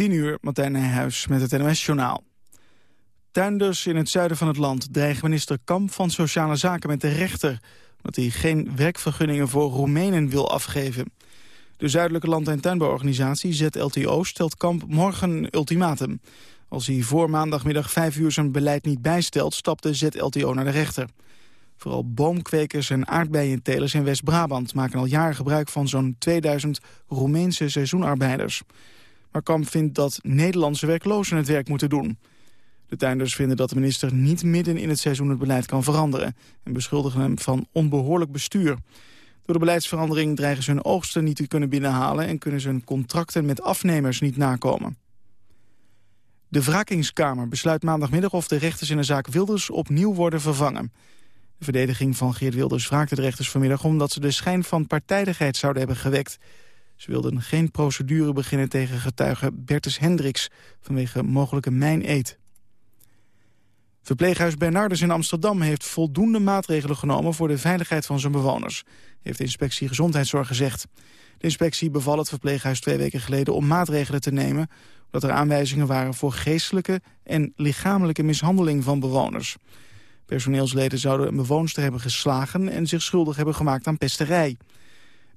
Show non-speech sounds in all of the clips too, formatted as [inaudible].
10 uur, Martijn Nijhuis met het NOS-journaal. Tuinders in het zuiden van het land dreigen minister Kamp van Sociale Zaken met de rechter... omdat hij geen werkvergunningen voor Roemenen wil afgeven. De Zuidelijke Land- en Tuinbouworganisatie ZLTO stelt Kamp morgen een ultimatum. Als hij voor maandagmiddag 5 uur zijn beleid niet bijstelt, stapt de ZLTO naar de rechter. Vooral boomkwekers en aardbeientelers in West-Brabant maken al jaren gebruik van zo'n 2000 Roemeense seizoenarbeiders. Maar Kamp vindt dat Nederlandse werklozen het werk moeten doen. De tuinders vinden dat de minister niet midden in het seizoen het beleid kan veranderen... en beschuldigen hem van onbehoorlijk bestuur. Door de beleidsverandering dreigen ze hun oogsten niet te kunnen binnenhalen... en kunnen ze hun contracten met afnemers niet nakomen. De wrakingskamer besluit maandagmiddag of de rechters in de zaak Wilders opnieuw worden vervangen. De verdediging van Geert Wilders wraakte de rechters vanmiddag... omdat ze de schijn van partijdigheid zouden hebben gewekt. Ze wilden geen procedure beginnen tegen getuige Bertus Hendricks... vanwege mogelijke mijneed. Verpleeghuis Bernardus in Amsterdam heeft voldoende maatregelen genomen... voor de veiligheid van zijn bewoners, heeft de inspectie Gezondheidszorg gezegd. De inspectie beval het verpleeghuis twee weken geleden om maatregelen te nemen... omdat er aanwijzingen waren voor geestelijke en lichamelijke mishandeling van bewoners. Personeelsleden zouden een bewoonster hebben geslagen... en zich schuldig hebben gemaakt aan pesterij.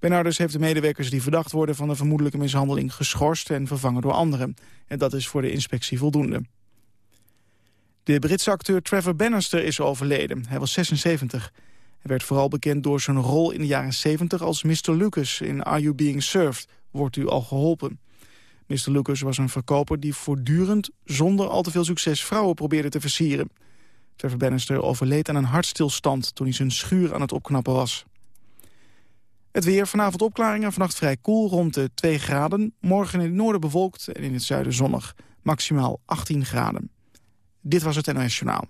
Bernardus heeft de medewerkers die verdacht worden van de vermoedelijke mishandeling geschorst en vervangen door anderen. En dat is voor de inspectie voldoende. De Britse acteur Trevor Bannister is overleden. Hij was 76. Hij werd vooral bekend door zijn rol in de jaren 70 als Mr. Lucas in Are You Being Served? Wordt u al geholpen? Mr. Lucas was een verkoper die voortdurend zonder al te veel succes vrouwen probeerde te versieren. Trevor Bannister overleed aan een hartstilstand toen hij zijn schuur aan het opknappen was. Het weer, vanavond opklaringen, vannacht vrij koel rond de 2 graden. Morgen in het noorden bewolkt en in het zuiden zonnig. Maximaal 18 graden. Dit was het NOS Journaal.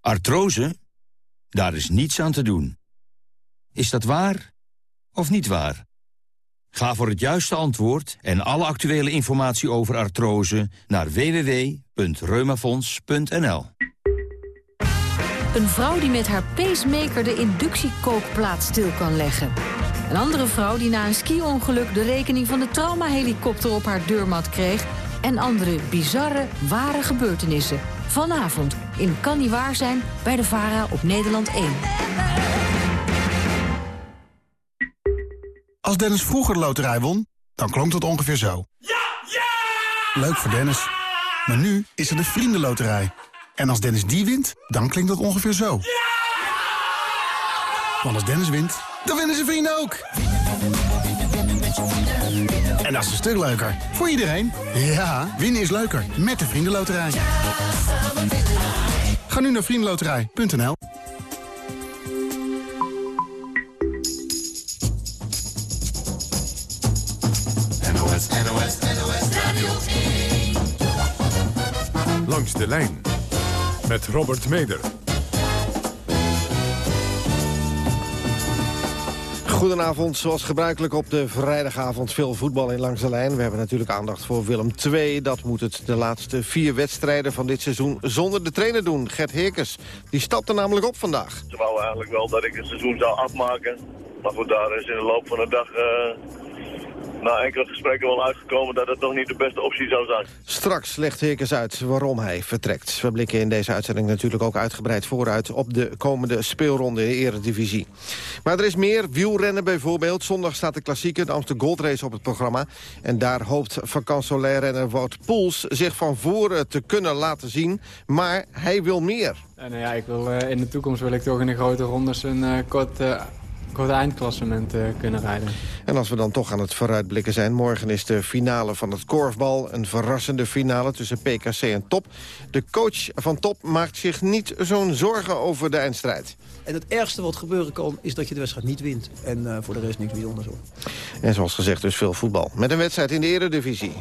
Artrose? Daar is niets aan te doen. Is dat waar of niet waar? Ga voor het juiste antwoord en alle actuele informatie over artrose naar www.reumafonds.nl. Een vrouw die met haar pacemaker de inductiekookplaat stil kan leggen. Een andere vrouw die na een ski-ongeluk de rekening van de traumahelikopter op haar deurmat kreeg. En andere bizarre, ware gebeurtenissen. Vanavond in Kan Niet Waar Zijn bij de VARA op Nederland 1. Als Dennis vroeger de loterij won, dan klonk dat ongeveer zo. Ja! Ja! Leuk voor Dennis. Maar nu is er de Vriendenloterij. En als Dennis die wint, dan klinkt dat ongeveer zo. Ja! Want als Dennis wint, dan winnen zijn vrienden ook. En dat is een stuk leuker. Voor iedereen. Ja, winnen is leuker. Met de Vriendenloterij. Ga nu naar vriendenloterij.nl NOS, NOS, NOS Radio 1. Langs de lijn. Met Robert Meder. Goedenavond, zoals gebruikelijk op de vrijdagavond veel voetbal in Langs de Lijn. We hebben natuurlijk aandacht voor Willem II. Dat moet het de laatste vier wedstrijden van dit seizoen zonder de trainer doen. Gert Heerkes, die stapte namelijk op vandaag. Ze wou eigenlijk wel dat ik het seizoen zou afmaken. Maar goed, daar is in de loop van de dag... Uh na enkele gesprekken wel uitgekomen dat het toch niet de beste optie zou zijn. Straks legt Heerkes uit waarom hij vertrekt. We blikken in deze uitzending natuurlijk ook uitgebreid vooruit... op de komende speelronde in de eredivisie. Maar er is meer, wielrennen bijvoorbeeld. Zondag staat de klassieke, de Amsterdam Gold Race op het programma. En daar hoopt vakantieleerrenner Wout Poels zich van voren te kunnen laten zien. Maar hij wil meer. Ja, nou ja, ik wil, uh, in de toekomst wil ik toch in de grote rondes een uh, kort... Kort eindklassement uh, kunnen rijden. En als we dan toch aan het vooruitblikken zijn... morgen is de finale van het korfbal. Een verrassende finale tussen PKC en Top. De coach van Top maakt zich niet zo'n zorgen over de eindstrijd. En het ergste wat gebeuren kan, is dat je de wedstrijd niet wint. En uh, voor de rest niks bijzonders hoor. En zoals gezegd dus veel voetbal. Met een wedstrijd in de eredivisie.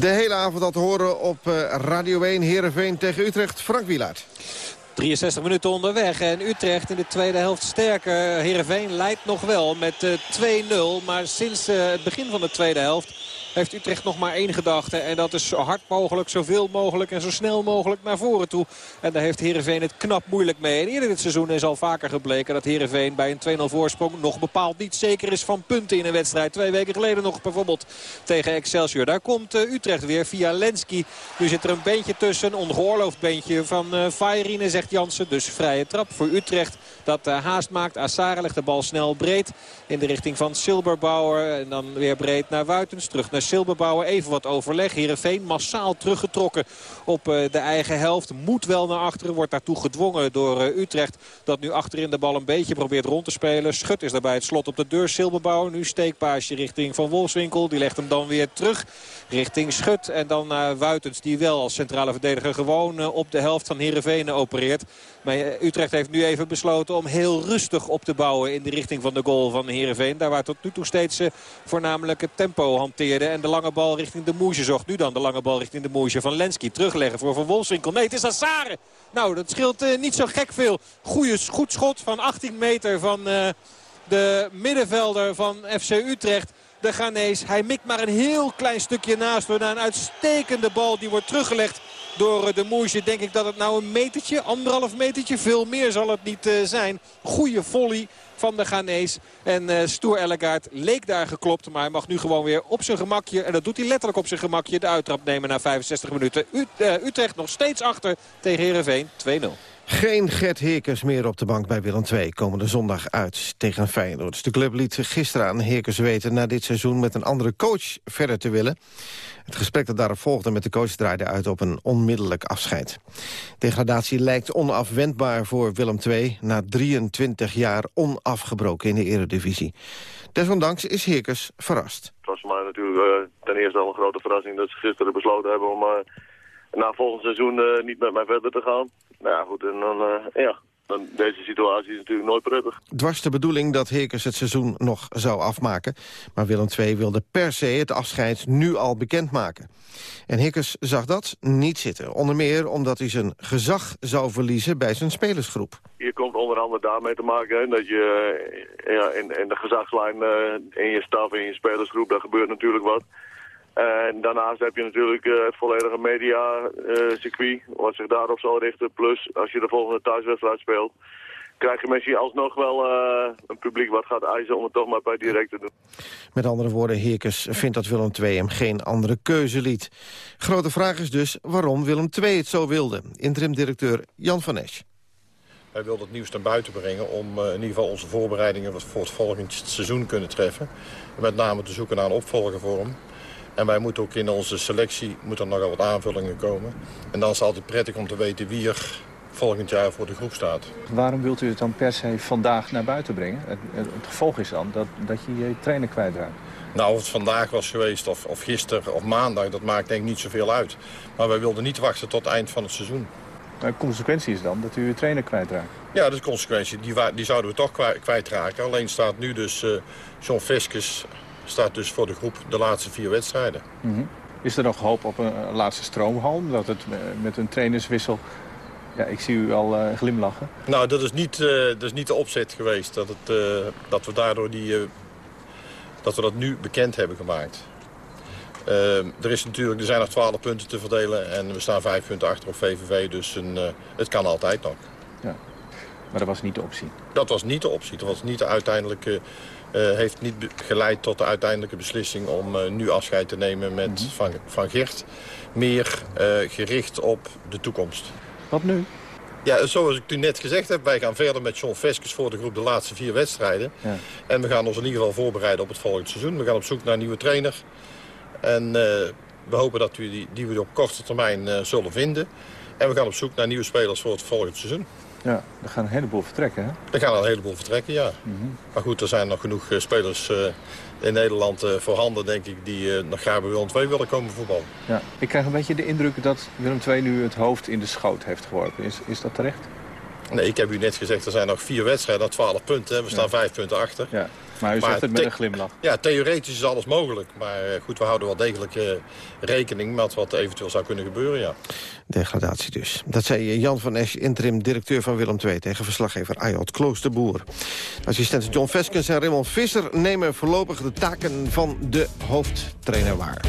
De hele avond te horen op uh, Radio 1 Heerenveen tegen Utrecht. Frank Wielaert. 63 minuten onderweg en Utrecht in de tweede helft sterker. Heerenveen leidt nog wel met 2-0. Maar sinds het begin van de tweede helft heeft Utrecht nog maar één gedachte. En dat is zo hard mogelijk, zoveel mogelijk en zo snel mogelijk naar voren toe. En daar heeft Heerenveen het knap moeilijk mee. En eerder dit seizoen is al vaker gebleken dat Heerenveen bij een 2-0 voorsprong nog bepaald niet zeker is van punten in een wedstrijd. Twee weken geleden nog bijvoorbeeld tegen Excelsior. Daar komt uh, Utrecht weer via Lenski. Nu zit er een beentje tussen, ongeoorloofd beentje van uh, Fajerine, zegt Jansen. Dus vrije trap voor Utrecht dat uh, haast maakt. Assare legt de bal snel breed in de richting van Silberbauer. En dan weer breed naar Wuitens, terug naar Silberbauer. Even wat overleg. Heerenveen massaal teruggetrokken op uh, de eigen helft. Moet wel naar achteren, wordt daartoe gedwongen door uh, Utrecht. Dat nu achterin de bal een beetje probeert rond te spelen. Schut is daarbij het slot op de deur. Silberbauer nu steekpaasje richting Van Wolfswinkel. Die legt hem dan weer terug richting Schut. En dan naar Wuitens die wel als centrale verdediger gewoon op de helft van Heerenveen opereert. Maar Utrecht heeft nu even besloten om heel rustig op te bouwen in de richting van de goal van Heerenveen. Daar waar tot nu toe steeds uh, voornamelijk het tempo hanteerde. En de lange bal richting de Moesje zocht. Nu dan de lange bal richting de Moesje van Lenski. Terugleggen voor Van Wolfswinkel. Nee, het is Assare. Nou, dat scheelt uh, niet zo gek veel. Goeie, goed schot van 18 meter van uh, de middenvelder van FC Utrecht de Ghanese. Hij mikt maar een heel klein stukje naast. Na een uitstekende bal die wordt teruggelegd door de Moesje. Denk ik dat het nou een metertje, anderhalf metertje. Veel meer zal het niet uh, zijn. Goeie volley van de Ghanese. En uh, Stoer Ellegaard leek daar geklopt. Maar hij mag nu gewoon weer op zijn gemakje. En dat doet hij letterlijk op zijn gemakje. De uittrap nemen na 65 minuten. Utrecht nog steeds achter tegen Heerenveen 2-0. Geen Gert Heerkens meer op de bank bij Willem II. Komende zondag uit tegen Feyenoord. De club liet gisteren aan Heerkens weten... na dit seizoen met een andere coach verder te willen. Het gesprek dat daarop volgde met de coach draaide uit op een onmiddellijk afscheid. Degradatie lijkt onafwendbaar voor Willem II... na 23 jaar onafgebroken in de eredivisie. Desondanks is Heerkens verrast. Het was voor mij natuurlijk uh, ten eerste al een grote verrassing... dat ze gisteren besloten hebben om uh, na volgend seizoen uh, niet met mij verder te gaan. Nou ja, goed, en dan, uh, ja, dan, deze situatie is natuurlijk nooit prettig. Dwars de bedoeling dat Heerkens het seizoen nog zou afmaken. Maar Willem II wilde per se het afscheid nu al bekendmaken. En Heerkens zag dat niet zitten. Onder meer omdat hij zijn gezag zou verliezen bij zijn spelersgroep. Je komt onder andere daarmee te maken hè, dat je ja, in, in de gezagslijn uh, in je staf, in je spelersgroep, daar gebeurt natuurlijk wat. En daarnaast heb je natuurlijk uh, het volledige media-circuit, uh, wat zich daarop zal richten. Plus, als je de volgende thuiswedstrijd speelt, krijg je misschien alsnog wel uh, een publiek wat gaat eisen om het toch maar bij direct te doen. Met andere woorden, Heerkens vindt dat Willem II hem geen andere keuze liet. Grote vraag is dus waarom Willem II het zo wilde. Interim-directeur Jan van Esch. Wij wilden het nieuws naar buiten brengen om uh, in ieder geval onze voorbereidingen voor het volgend seizoen kunnen treffen. Met name te zoeken naar een opvolger voor hem. En wij moeten ook in onze selectie moet er nogal wat aanvullingen komen. En dan is het altijd prettig om te weten wie er volgend jaar voor de groep staat. Waarom wilt u het dan per se vandaag naar buiten brengen? Het, het, het gevolg is dan dat, dat je je trainer kwijtraakt. Nou, of het vandaag was geweest, of, of gisteren, of maandag, dat maakt denk ik niet zoveel uit. Maar wij wilden niet wachten tot het eind van het seizoen. De consequentie is dan dat u uw trainer kwijtraakt? Ja, dat is de consequentie. Die, die zouden we toch kwijtraken. Alleen staat nu dus uh, John Veskes staat dus voor de groep de laatste vier wedstrijden. Mm -hmm. Is er nog hoop op een, laatste stroomhalm? Dat het met een trainerswissel... Ja, ik zie u al uh, glimlachen. Nou, dat is, niet, uh, dat is niet de opzet geweest. Dat, het, uh, dat we daardoor die, dat, we dat nu bekend hebben gemaakt. er, is natuurlijk, er zijn nog 12 punten te verdelen en we staan 5 punten achter op VVV. Dus een, het kan altijd nog. Ja. Maar dat was niet de optie? Dat was niet de optie. Dat was niet de uiteindelijke... Uh, heeft niet geleid tot de uiteindelijke beslissing om uh, nu afscheid te nemen met mm -hmm. van, van Gert. Meer uh, gericht op de toekomst. Wat nu? Ja, zoals ik u net gezegd heb, wij gaan verder met John Veskes voor de groep de laatste vier wedstrijden. Ja. En we gaan ons in ieder geval voorbereiden op het volgende seizoen. We gaan op zoek naar een nieuwe trainer. En we hopen dat we die, die we op korte termijn zullen vinden. En we gaan op zoek naar nieuwe spelers voor het volgende seizoen. Ja, er gaan een heleboel vertrekken, hè? Er gaan een heleboel vertrekken, ja. Mm -hmm. Maar goed, er zijn nog genoeg uh, spelers uh, in Nederland uh, voorhanden, denk ik... die nog graag bij Willem II willen komen voetballen. Ja. Ik krijg een beetje de indruk dat Willem II nu het hoofd in de schoot heeft geworpen. Is, is dat terecht? Nee, ik heb u net gezegd, er zijn nog vier wedstrijden, 12 punten. We staan vijf punten achter. Ja. Maar u zegt het met een glimlach. Ja, theoretisch is alles mogelijk. Maar eh, goed, we houden wel degelijk uh, rekening met wat eventueel zou kunnen gebeuren, ja. Degradatie dus. Dat zei Jan van Esch, interim directeur van Willem II... tegen verslaggever Ayot Kloosterboer. Assistent John Veskens en Raymond Visser nemen voorlopig de taken van de hoofdtrainer waar.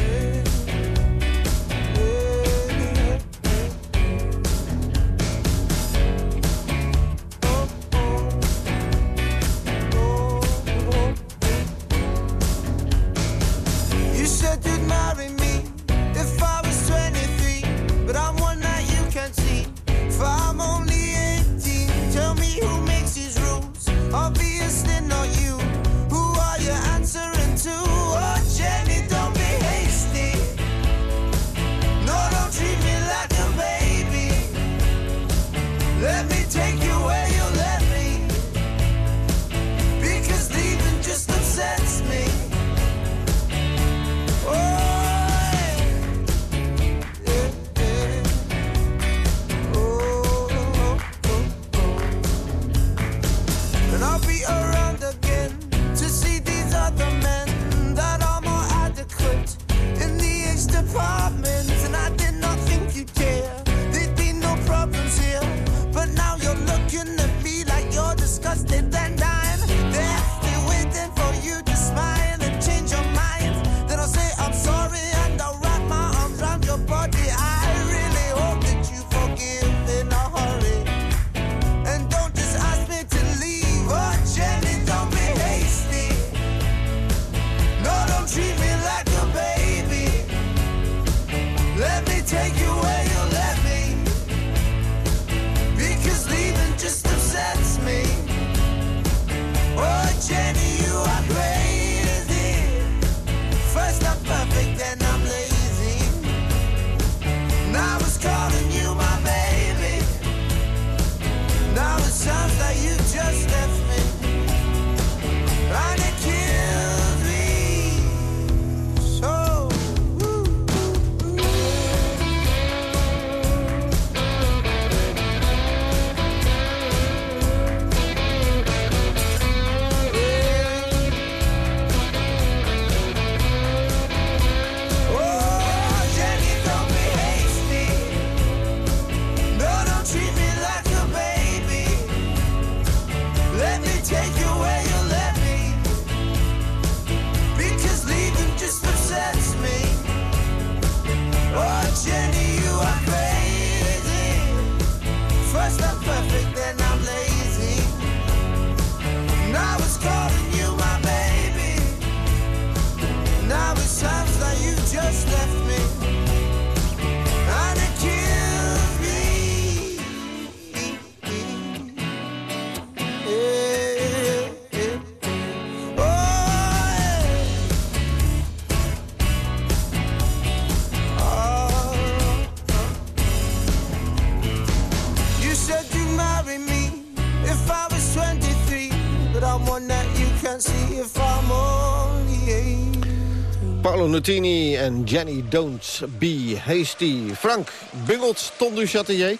Nutini en Jenny Don't Be Hasty. Frank, bungelt Tom du Châtelier?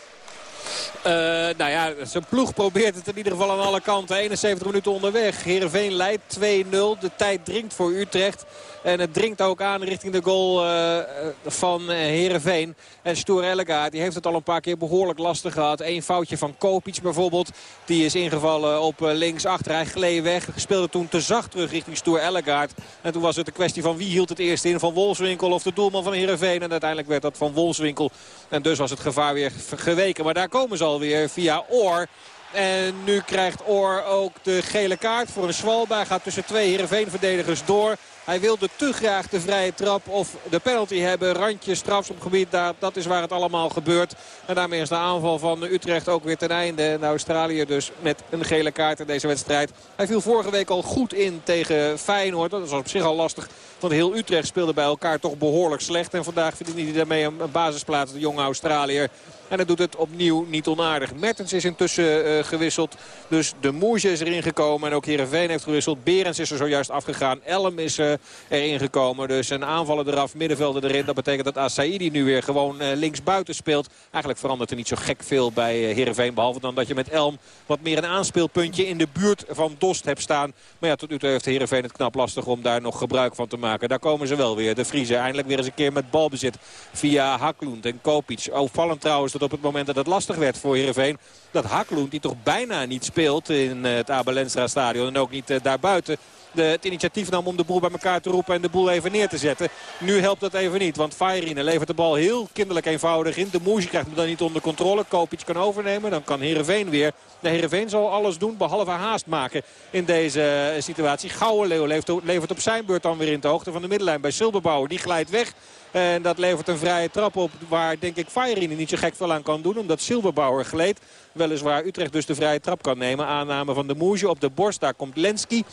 Uh, nou ja, zijn ploeg probeert het in ieder geval aan alle kanten. 71 minuten onderweg. Heerenveen leidt 2-0. De tijd dringt voor Utrecht. En het dringt ook aan richting de goal uh, van Heerenveen. En Stoer Ellegaard die heeft het al een paar keer behoorlijk lastig gehad. Eén foutje van Kopic bijvoorbeeld. Die is ingevallen op links achter. Hij gleed weg. Speelde toen te zacht terug richting Stoer Ellegaard. En toen was het de kwestie van wie hield het eerst in. Van Wolfswinkel of de doelman van Heerenveen. En uiteindelijk werd dat van Wolfswinkel. En dus was het gevaar weer geweken. Maar daar komen ze alweer via Oor. En nu krijgt Oor ook de gele kaart voor een Swalba. Gaat tussen twee Heerenveen-verdedigers door. Hij wilde te graag de vrije trap of de penalty hebben. Randje strafschopgebied, daar, dat is waar het allemaal gebeurt. En daarmee is de aanval van Utrecht ook weer ten einde. En Australië dus met een gele kaart in deze wedstrijd. Hij viel vorige week al goed in tegen Feyenoord. Dat was op zich al lastig. Want heel Utrecht speelde bij elkaar toch behoorlijk slecht. En vandaag verdient hij daarmee een basisplaats, de jonge Australiër. En hij doet het opnieuw niet onaardig. Mertens is intussen uh, gewisseld. Dus de Moerje is erin gekomen. En ook Heerenveen heeft gewisseld. Berens is er zojuist afgegaan. Elm is uh, erin gekomen. Dus een aanvallen eraf, middenvelden erin. Dat betekent dat Asaidi nu weer gewoon links buiten speelt. Eigenlijk verandert er niet zo gek veel bij Heerenveen. Behalve dan dat je met Elm wat meer een aanspeelpuntje in de buurt van Dost hebt staan. Maar ja, tot nu toe heeft Heerenveen het knap lastig om daar nog gebruik van te maken. Daar komen ze wel weer. De Vriezen eindelijk weer eens een keer met balbezit via Haklund en Kopic. Opvallend trouwens dat op het moment dat het lastig werd voor Heerenveen... dat Haklund, die toch bijna niet speelt in het Abelensra stadion en ook niet eh, daarbuiten het initiatief nam om de boel bij elkaar te roepen en de boel even neer te zetten. Nu helpt dat even niet, want Fairine levert de bal heel kinderlijk eenvoudig in. De Moesje krijgt hem dan niet onder controle. Kopic kan overnemen, dan kan Heerenveen weer. De Heerenveen zal alles doen behalve haast maken in deze eh, situatie. Gouwenleeuw levert op zijn beurt dan weer in de hoogte van de middenlijn bij Silberbouwer. Die glijdt weg. En dat levert een vrije trap op waar denk ik Fairine niet zo gek veel aan kan doen. Omdat Silberbauer gleed. Weliswaar Utrecht dus de vrije trap kan nemen. Aanname van de Moesje op de borst. Daar komt Lenski.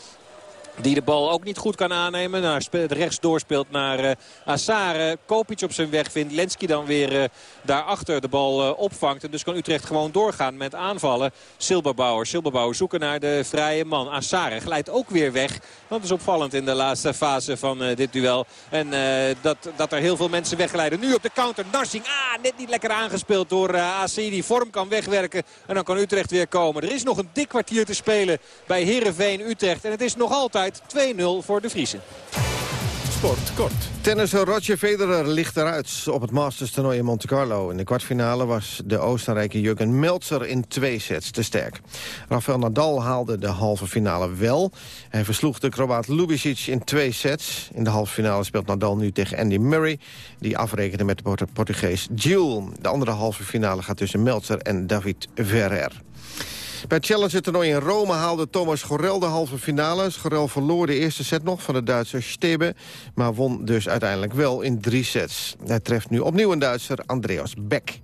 Die de bal ook niet goed kan aannemen. Naar rechts doorspeelt naar uh, Assare. Kopic op zijn weg vindt. Lenski dan weer uh, daarachter de bal opvangt. En dus kan Utrecht gewoon doorgaan met aanvallen. Silberbauer. Silberbauer zoeken naar de vrije man. Assare glijdt ook weer weg. Dat is opvallend in de laatste fase van dit duel. En dat, dat er heel veel mensen wegglijden. Nu op de counter. Narsing. Ah, net niet lekker aangespeeld door AC. Die vorm kan wegwerken. En dan kan Utrecht weer komen. Er is nog een dik kwartier te spelen bij Herenveen Utrecht. En het is nog altijd 2-0 voor de Friesen. Sport kort. Tennisser Roger Federer ligt eruit op het Masters toernooi in Monte Carlo. In de kwartfinale was de Oostenrijker Jurgen Meltzer in twee sets te sterk. Rafael Nadal haalde de halve finale wel. Hij versloeg de Kroaat Lubicic in twee sets. In de halve finale speelt Nadal nu tegen Andy Murray... die afrekende met de Portugees Gil. De andere halve finale gaat tussen Meltzer en David Ferrer. Bij het Challenger-toernooi in Rome haalde Thomas Gorel de halve finale. Gorel verloor de eerste set nog van de Duitser Stebe... maar won dus uiteindelijk wel in drie sets. Hij treft nu opnieuw een Duitser, Andreas Beck.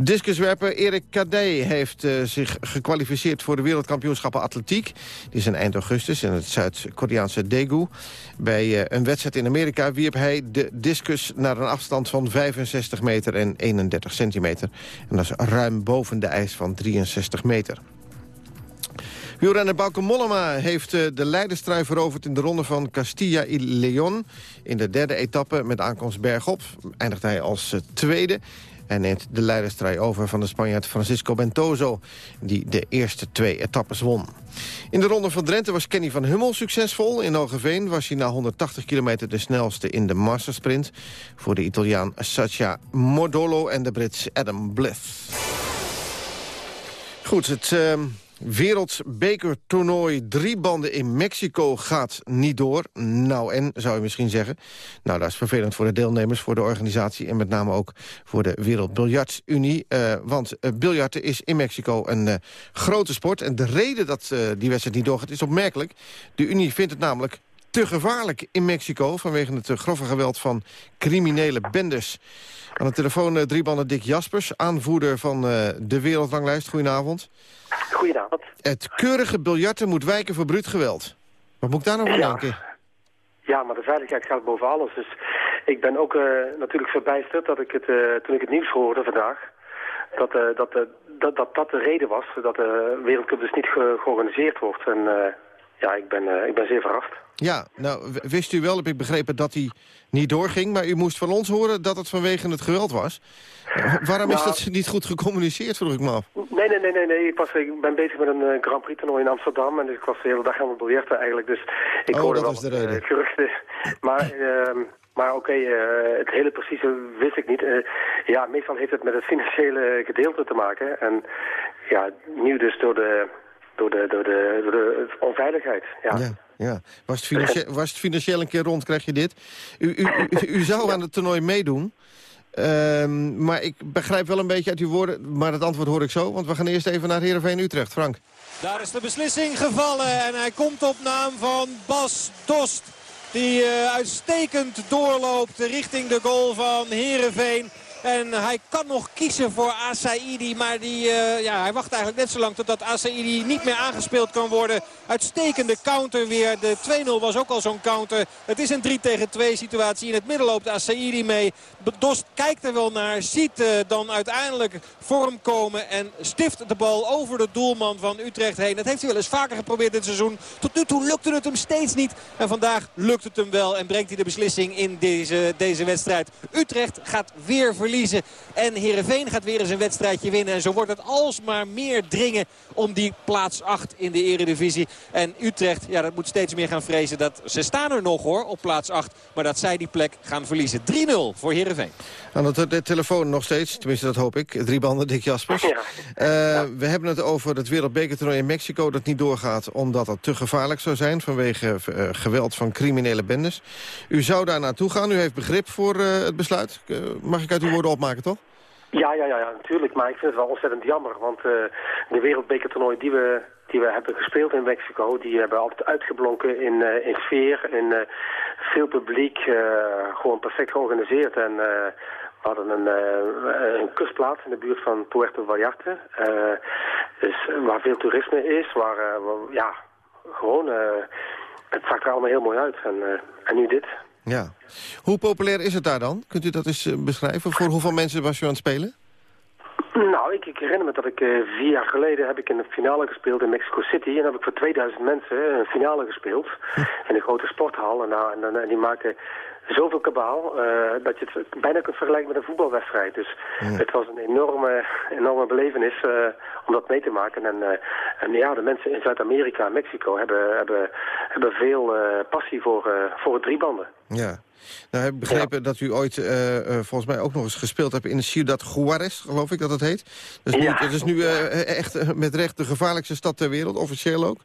Discuswerper Erik Kadej heeft uh, zich gekwalificeerd voor de wereldkampioenschappen atletiek. Die zijn eind augustus in het Zuid-Koreaanse Daegu. Bij uh, een wedstrijd in Amerika wierp hij de discus naar een afstand van 65 meter en 31 centimeter. En dat is ruim boven de ijs van 63 meter. Wielrenner Bauke Mollema heeft uh, de leiderstrui veroverd... in de ronde van Castilla y León. In de derde etappe met aankomst bergop eindigt hij als tweede. Hij neemt de leiderstrui over van de Spanjaard Francisco Bentoso... die de eerste twee etappes won. In de ronde van Drenthe was Kenny van Hummel succesvol. In Hogeveen was hij na 180 kilometer de snelste in de mastersprint... voor de Italiaan Satya Mordolo en de Brits Adam Blyth. Goed, het... Uh... Wereldbekertoernooi drie banden in Mexico gaat niet door. Nou en, zou je misschien zeggen. Nou, dat is vervelend voor de deelnemers, voor de organisatie... en met name ook voor de Wereldbiljartsunie. Uh, want uh, biljarten is in Mexico een uh, grote sport. En de reden dat die wedstrijd niet doorgaat is opmerkelijk. De Unie vindt het namelijk te gevaarlijk in Mexico... vanwege het grove geweld van criminele bendes. Aan de telefoon driebanden Dick Jaspers, aanvoerder van de Wereldranglijst. Goedenavond. Goedenavond. Het keurige biljarten moet wijken voor bruut geweld. Wat moet ik daar nou van denken? Ja, maar de veiligheid gaat boven alles. Dus ik ben ook uh, natuurlijk verbijsterd dat ik het, uh, toen ik het nieuws hoorde vandaag... dat uh, dat, dat, dat, dat de reden was dat de Wereldcup dus niet ge georganiseerd wordt. En ja, ik ben, ik ben zeer verrast. Ja, nou, wist u wel, heb ik begrepen, dat hij niet doorging. Maar u moest van ons horen dat het vanwege het geweld was. [laughs] Waarom is dat niet goed gecommuniceerd, vroeg ik me af? Nee, nee, nee, nee. nee. Ik, was, ik ben bezig met een uh, Grand Prix toernooi in Amsterdam. En ik was de hele dag aan het biljarten eigenlijk. Dus ik oh, hoorde wel de uh, geruchten. [laughs] Maar, uh, maar oké, okay, het hele precieze wist ik niet. ja, meestal heeft het met het financiële gedeelte te maken. En ja, nu dus door de, door de, door de, door de onveiligheid. ja. ja. Ja. Was, het financieel, [laughs] was het financieel een keer rond, krijg je dit. U, u, u, u zou aan het toernooi meedoen. Um, maar ik begrijp wel een beetje uit uw woorden, maar het antwoord hoor ik zo. Want we gaan eerst even naar Heerenveen Utrecht. Frank. Daar is de beslissing gevallen en hij komt op naam van Bas Dost. Die uh, uitstekend doorloopt richting de goal van Heerenveen. En hij kan nog kiezen voor Asaidi. Maar die, uh, ja, hij wacht eigenlijk net zo lang totdat Asaidi niet meer aangespeeld kan worden. Uitstekende counter weer. De 2-0 was ook al zo'n counter. Het is een 3 tegen 2 situatie. In het midden loopt Asaidi mee. Dost kijkt er wel naar. Ziet uh, dan uiteindelijk vorm komen. En stift de bal over de doelman van Utrecht heen. Dat heeft hij wel eens vaker geprobeerd dit seizoen. Tot nu toe lukte het hem steeds niet. En vandaag lukt het hem wel. En brengt hij de beslissing in deze, deze wedstrijd. Utrecht gaat weer verliezen. En Heerenveen gaat weer eens een wedstrijdje winnen. En zo wordt het alsmaar meer dringen om die plaats 8 in de eredivisie. En Utrecht, ja, dat moet steeds meer gaan vrezen. Dat, ze staan er nog hoor, op plaats 8. Maar dat zij die plek gaan verliezen. 3-0 voor Heerenveen. Aan de, de, telefoon nog steeds, tenminste dat hoop ik. Drie banden, Dick Jaspers. Ja. Uh, we hebben het over het wereldbekertoernooi in Mexico dat niet doorgaat... omdat dat te gevaarlijk zou zijn vanwege uh, geweld van criminele bendes. U zou daar naartoe gaan, u heeft begrip voor uh, het besluit. mag ik uit uw woorden opmaken, toch? Ja, ja, ja, ja, natuurlijk. Maar ik vind het wel ontzettend jammer. Want de wereldbekertoernooi die we, die we hebben gespeeld in Mexico... die hebben altijd uitgeblonken in, in sfeer, in veel publiek. gewoon perfect georganiseerd. En we hadden een, een kustplaats in de buurt van Puerto Vallarta. Dus waar veel toerisme is, waar, ja, gewoon, het zag er allemaal heel mooi uit. En, en nu dit. Ja. Hoe populair is het daar dan? Kunt u dat eens beschrijven? Voor hoeveel mensen was u aan het spelen? Nou, ik, ik herinner me dat ik vier jaar geleden heb ik in een finale gespeeld in Mexico City. En heb ik voor 2000 mensen een finale gespeeld hm. in een grote sporthal. En, nou, en, en die maken zoveel kabaal uh, dat je het bijna kunt vergelijken met een voetbalwedstrijd. Dus het was een enorme, enorme belevenis uh, om dat mee te maken. En, uh, en ja, de mensen in Zuid-Amerika en Mexico hebben, hebben, hebben veel passie voor, voor het driebanden. Ja. Nou, heb ik begrepen dat u ooit volgens mij ook nog eens gespeeld hebt in Ciudad Juarez, geloof ik dat het heet. Dus nu, het is nu echt met recht de gevaarlijkste stad ter wereld, officieel ook.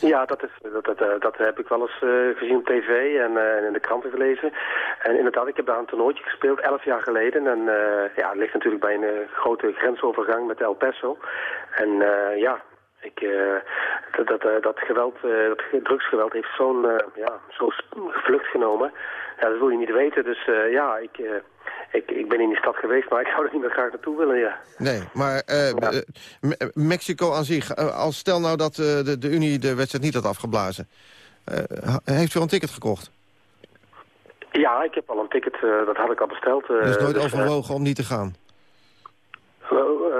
Ja, dat, is, dat, dat, eh, dat heb ik wel eens gezien op tv en, en, in de kranten gelezen. En inderdaad, ik heb daar een toernooitje gespeeld, elf jaar geleden. En ja, het ligt natuurlijk bij een grote grensovergang met El Paso. En ja, ik, dat, dat, dat geweld, dat drugsgeweld heeft zo'n ja, zo vlucht genomen. Ja, dat wil je niet weten. Dus ja, ik ik, ik ben in die stad geweest, maar [laughs] ik zou er niet meer graag naartoe willen, ja. Nee, maar uh, Mexico aan zich, als stel nou dat de, de Unie de wedstrijd niet had afgeblazen. heeft u al een ticket gekocht? Ja, ik heb al een ticket, dat had ik al besteld. dus nooit overwogen om niet te gaan?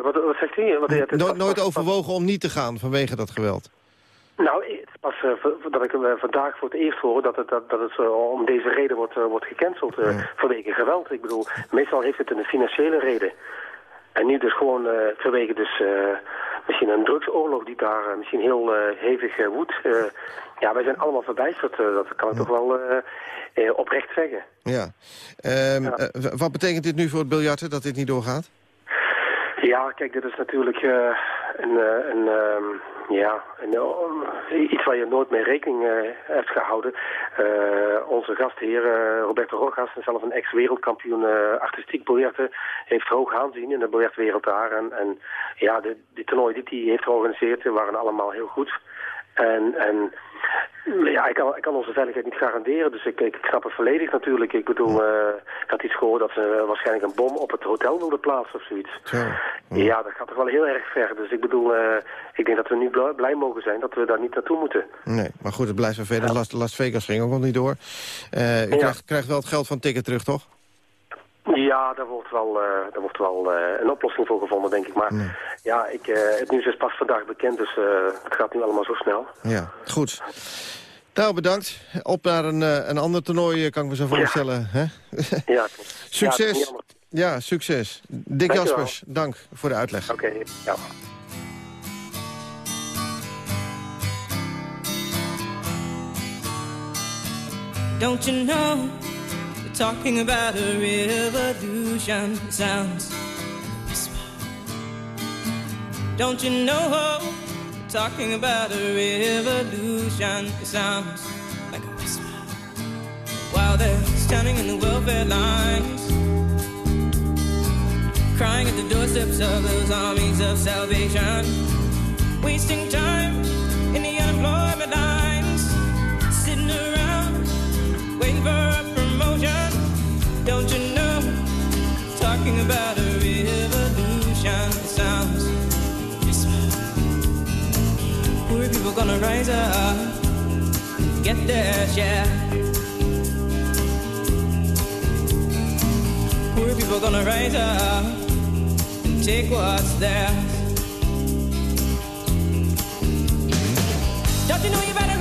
Wat, wat zegt u? Wat, nooit, nooit overwogen om niet te gaan vanwege dat geweld? Nou, het is pas uh, dat ik uh, vandaag voor het eerst hoor dat het, dat, dat het uh, om deze reden wordt, wordt gecanceld ja. vanwege geweld. Ik bedoel, meestal heeft het een financiële reden. En nu dus gewoon vanwege dus misschien een drugsoorlog die daar misschien heel hevig woedt. ja, wij zijn allemaal verbijsterd. dat kan ik toch wel oprecht zeggen. Ja. Um, ja. wat betekent dit nu voor het biljarten dat dit niet doorgaat? Ja, kijk, dit is natuurlijk een, een um, ja, en, uh, iets waar je nooit mee rekening uh, hebt gehouden. Onze gastheer Roberto Rojas, zelf een ex-wereldkampioen artistiek biljarten, heeft hoog aanzien in de biljartwereld daar. En, en ja, de, die toernooi die hij heeft georganiseerd waren allemaal heel goed. En, en ja, ik kan, ik kan onze veiligheid niet garanderen, dus ik, ik, ik snap het volledig natuurlijk. Ik bedoel, uh, ik had iets gehoord dat ze waarschijnlijk een bom op het hotel wilden plaatsen of zoiets. Ja, ja dat gaat toch wel heel erg ver. Dus ik bedoel, uh, ik denk dat we nu blij, mogen zijn dat we daar niet naartoe moeten. Nee, maar goed, het blijft wel verder. Ja. Las, Las Vegas ging ook nog niet door. Uh, u ja. krijgt, krijgt wel het geld van ticket terug, toch? Ja, daar wordt wel, uh, daar wordt wel uh, een oplossing voor gevonden, denk ik. Maar nee. ja, ik, uh, het nieuws is pas vandaag bekend, dus het gaat nu allemaal zo snel. Ja, goed. Nou, bedankt. Op naar een, een ander toernooi, kan ik me zo voorstellen. Ja, Hè? ja [laughs] succes. Ja, ja, succes. Dick dank Jaspers, dank voor de uitleg. Oké, okay, ja. Don't you know talking about a revolution sounds like a whisper. Don't you know? How talking about a revolution sounds like a whisper. While they're standing in the welfare lines, crying at the doorsteps of those armies of salvation, wasting time in the unemployment lines, sitting around waiting for don't you know? Talking about a revolution sounds bizarre. Poor people gonna rise up, and get their share. Poor people gonna rise up and take what's theirs. Don't you know you better?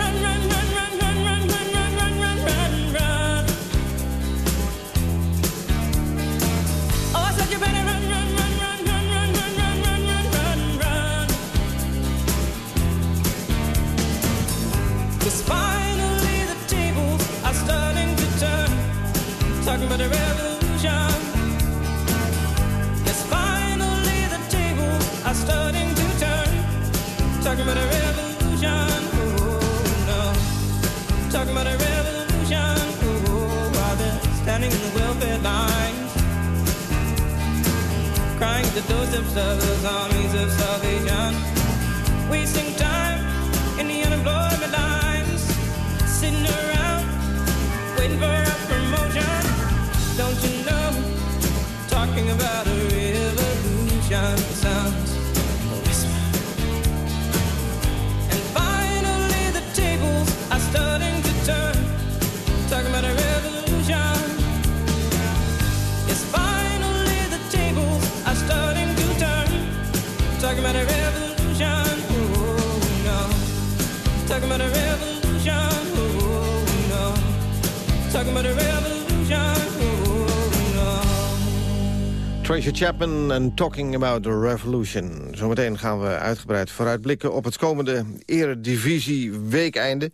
Tracy Chapman en Talking About the Revolution. Zometeen gaan we uitgebreid vooruitblikken op het komende eredivisie weekeinde.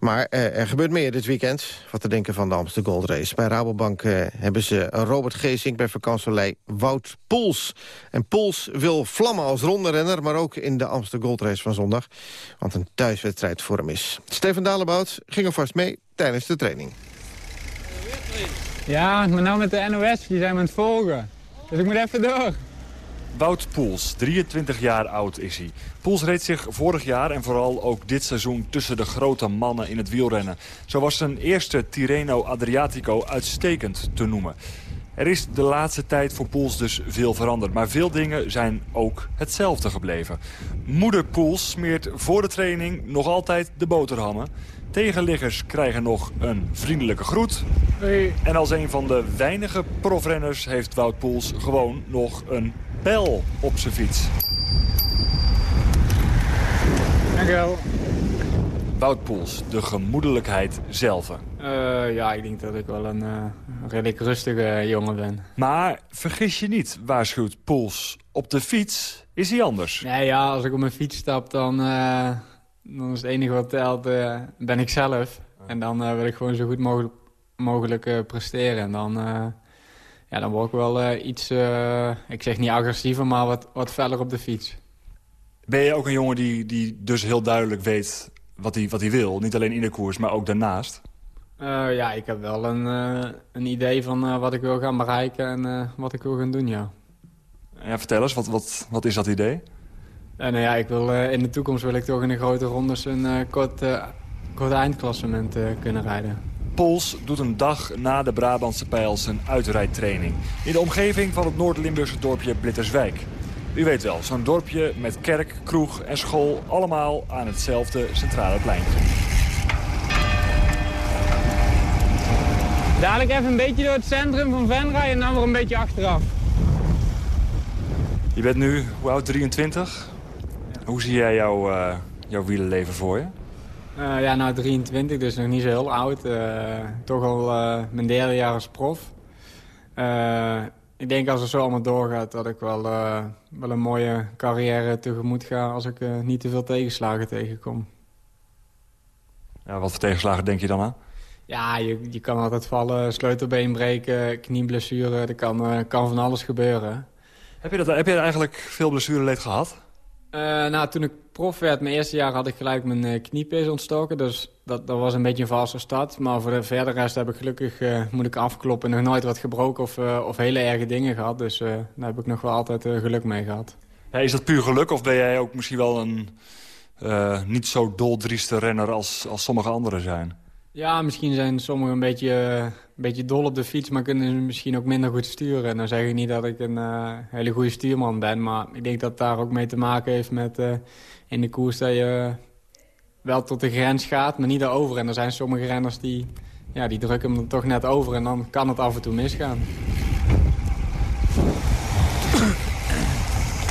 Maar eh, er gebeurt meer dit weekend. Wat te denken van de Amsterdam Gold Race. Bij Rabobank eh, hebben ze Robert Geesink bij vakantielei Wout Poels. En Poels wil vlammen als ronderenner, maar ook in de Amsterdam Gold Race van zondag. Want een thuiswedstrijd voor hem is. Steven Dalebout ging alvast mee tijdens de training. Ja, maar nou met de NOS, die zijn me aan het volgen. Dus ik moet even door. Wout Poels, 23 jaar oud is hij. Poels reed zich vorig jaar en vooral ook dit seizoen tussen de grote mannen in het wielrennen. Zo was zijn eerste Tirreno Adriatico uitstekend te noemen. Er is de laatste tijd voor Poels dus veel veranderd. Maar veel dingen zijn ook hetzelfde gebleven. Moeder Poels smeert voor de training nog altijd de boterhammen. Tegenliggers krijgen nog een vriendelijke groet. En als een van de weinige profrenners heeft Wout Poels gewoon nog een bel op zijn fiets. Dankjewel. Wout Poels, de gemoedelijkheid zelf. Eh, ja, ik denk dat ik wel een eh, redelijk rustige jongen ben. Maar vergis je niet, waarschuwt Poels. Op de fiets is hij anders. Nee, ja, als ik op mijn fiets stap, dan, eh, dan is het enige wat telt, eh, ben ik zelf. En dan eh, wil ik gewoon zo goed mogelijk, mogelijk eh, presteren. En dan, ja, dan word ik wel iets, ik zeg niet agressiever, maar wat, wat feller op de fiets. Ben je ook een jongen die, die dus heel duidelijk weet wat hij, wat hij wil? Niet alleen in de koers, maar ook daarnaast? Ja, ik heb wel een, een idee van wat ik wil gaan bereiken en wat ik wil gaan doen, ja. Ja, vertel eens, wat, wat, wat is dat idee? En nou ja, ik wil, eh, in de toekomst wil ik toch in de grote rondes een eh, kort, eh, kort eindklassement eh, kunnen rijden. Pols doet een dag na de Brabantse pijls een uitrijdtraining. In de omgeving van het Noord-Limburgse dorpje Blitterswijk. U weet wel, zo'n dorpje met kerk, kroeg en school... allemaal aan hetzelfde centrale pleintje. Dadelijk even een beetje door het centrum van Venray en dan weer een beetje achteraf. Je bent nu, hoe oud, 23? Hoe zie jij jouw, eh, jouw wielerleven voor je? Eh, ja, nou 23, dus nog niet zo heel oud. Eh, toch al mijn derde jaar als prof. Ik denk als het zo allemaal doorgaat dat ik wel, wel een mooie carrière tegemoet ga... als ik niet te veel tegenslagen tegenkom. Ja, wat voor tegenslagen denk je dan aan? Ja, je, je kan altijd vallen, sleutelbeen breken, knieblessure. Er kan, kan van alles gebeuren. Heb je, dat, heb je eigenlijk veel blessureleed gehad? Eh, nou, toen ik prof werd, mijn eerste jaar had ik gelijk mijn eh, kniepees ontstoken. Dus dat, dat was een beetje een valse start. Maar voor de verder rest heb ik gelukkig, eh, moet ik afkloppen, nog nooit wat gebroken of, of hele erge dingen gehad. Dus daar heb ik nog wel altijd geluk mee gehad. Is dat puur geluk of ben jij ook misschien wel een niet zo doldrieste renner als, als sommige anderen zijn? Ja, misschien zijn sommigen een beetje, een beetje dol op de fiets, maar kunnen ze misschien ook minder goed sturen. En dan zeg ik niet dat ik een eh, hele goede stuurman ben, maar ik denk dat het daar ook mee te maken heeft met eh, in de koers dat je wel tot de grens gaat, maar niet daarover. En er zijn sommige renners die, ja, die drukken hem er toch net over en dan kan het af en toe misgaan.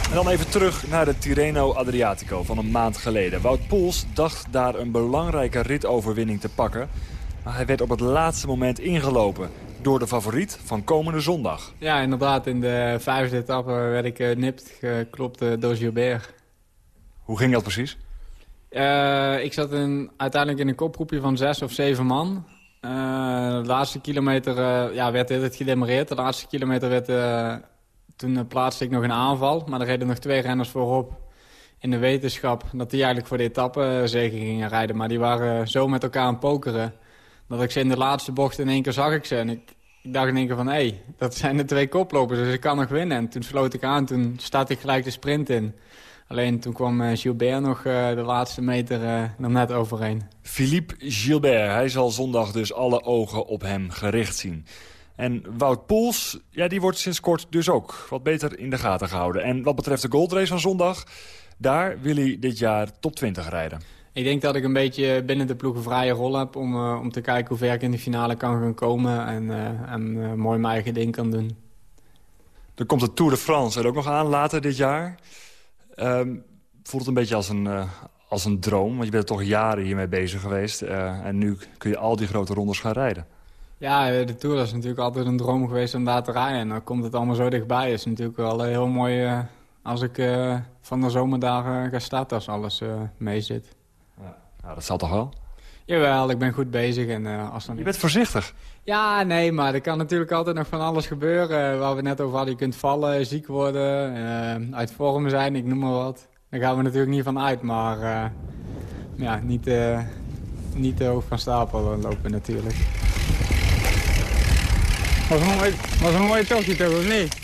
En dan even terug naar de Tirreno Adriatico van een maand geleden. Wout Poels dacht daar een belangrijke ritoverwinning te pakken. Maar hij werd op het laatste moment ingelopen door de favoriet van komende zondag. Ja, inderdaad. In de vijfde etappe werd ik uh, nipt geklopt uh, door Gilbert. Hoe ging dat precies? Uh, ik zat in, uiteindelijk in een kopgroepje van zes of zeven man. de laatste kilometer ja, werd dit het gedemareerd. De laatste kilometer werd toen plaatste ik nog een aanval, maar er reden nog twee renners voorop. In de wetenschap dat die eigenlijk voor de etappe zeker gingen rijden. Maar die waren zo met elkaar aan pokeren. Dat ik ze in de laatste bocht in één keer zag ik ze. En ik, dacht in één keer van, hé, hey, dat zijn de twee koplopers, dus ik kan nog winnen. En toen sloot ik aan, toen startte ik gelijk de sprint in. Alleen toen kwam Gilbert nog de laatste meter er net overheen. Philippe Gilbert, hij zal zondag dus alle ogen op hem gericht zien. En Wout Poels, ja, die wordt sinds kort dus ook wat beter in de gaten gehouden. En wat betreft de goldrace van zondag, daar wil hij dit jaar top 20 rijden. Ik denk dat ik een beetje binnen de ploeg een vrije rol heb... om, uh, om te kijken hoe ver ik in de finale kan gaan komen... en, uh, en uh, mooi mijn eigen ding kan doen. Er komt de Tour de France er ook nog aan later dit jaar. Um, voelt het een beetje als een, als een droom? Want je bent er toch jaren hiermee bezig geweest. en nu kun je al die grote rondes gaan rijden. Ja, de Tour is natuurlijk altijd een droom geweest om daar te rijden. En dan komt het allemaal zo dichtbij. Het is natuurlijk wel heel mooi uh, als ik uh, van de zomerdagen ga starten als alles uh, mee zit. Ja. Nou, dat zal toch wel? Jawel, ik ben goed bezig. En, als dan je bent voorzichtig? Ja, nee, maar er kan natuurlijk altijd nog van alles gebeuren. waar we net over hadden, je kunt vallen, ziek worden, uit vorm zijn, ik noem maar wat. Daar gaan we natuurlijk niet van uit, maar ja, niet, niet te hoog van stapel lopen natuurlijk. Was een mooi, was een mooie tochtje toch, of niet?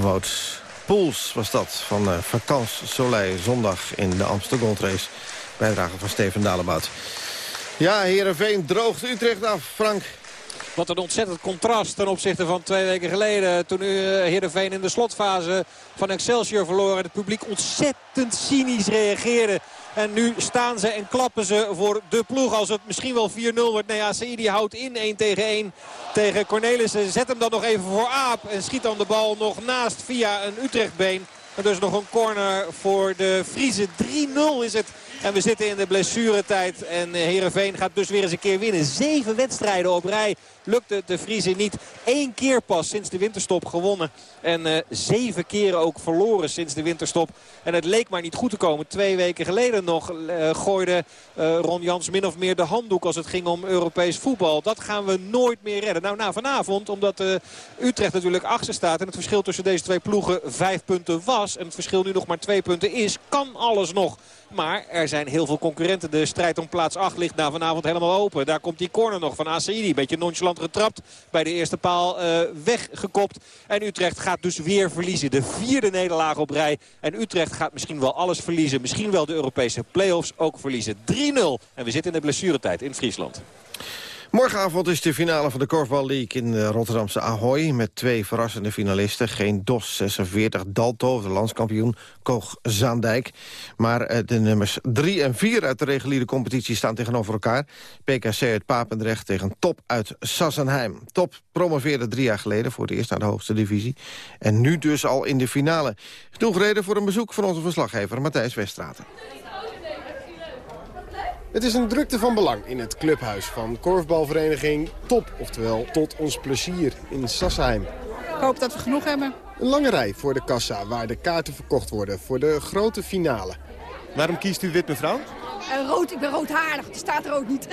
Wout Poels was dat van uh, Vakans Soleil zondag in de Amsterdam Gold Race. Bijdrage van Steven Dalebout. Ja, Heerenveen droogt Utrecht af, Frank. Wat een ontzettend contrast ten opzichte van twee weken geleden. Toen uh, Heerenveen in de slotfase van Excelsior verloor. En het publiek ontzettend cynisch reageerde. En nu staan ze en klappen ze voor de ploeg. Als het misschien wel 4-0 wordt. Nee, ja, Saidi houdt in 1 tegen 1 tegen Cornelissen. Zet hem dan nog even voor Aap. En schiet dan de bal nog naast via een Utrechtbeen. En dus nog een corner voor de Friese. 3-0 is het. En we zitten in de blessuretijd. En Heerenveen gaat dus weer eens een keer winnen. Zeven wedstrijden op rij lukte de Friese niet. Eén keer pas sinds de winterstop gewonnen. En uh, zeven keren ook verloren sinds de winterstop. En het leek maar niet goed te komen. Twee weken geleden nog uh, gooide uh, Ron Jans min of meer de handdoek als het ging om Europees voetbal. Dat gaan we nooit meer redden. Nou, na vanavond, omdat Utrecht natuurlijk achter staat... en het verschil tussen deze twee ploegen vijf punten was... en het verschil nu nog maar twee punten is, kan alles nog. Maar er zijn heel veel concurrenten. De strijd om plaats 8 ligt na vanavond helemaal open. Daar komt die corner nog van Asaidi. Beetje nonchalant getrapt. Bij de eerste paal uh, weggekopt. En Utrecht gaat dus weer verliezen. De vierde nederlaag op rij. En Utrecht gaat misschien wel alles verliezen. Misschien wel de Europese play-offs ook verliezen. 3-0. En we zitten in de blessuretijd in Friesland. Morgenavond is de finale van de Korfbal League in de Rotterdamse Ahoy... met twee verrassende finalisten. Geen DOS 46 Dalto, de landskampioen, Koog Zaandijk. Maar eh, de nummers 3 en 4 uit de reguliere competitie staan tegenover elkaar. PKC uit Papendrecht tegen Top uit Sassenheim. Top promoveerde drie jaar geleden voor het eerst naar de hoogste divisie. En nu dus al in de finale. Genoeg reden voor een bezoek van onze verslaggever Matthijs Weststraten. Het is een drukte van belang in het clubhuis van korfbalvereniging Top. Oftewel Tot Ons Plezier in Sassheim. Ik hoop dat we genoeg hebben. Een lange rij voor de kassa waar de kaarten verkocht worden voor de grote finale. Waarom kiest u wit, mevrouw? Uh, rood, ik ben roodharig, het staat rood niet.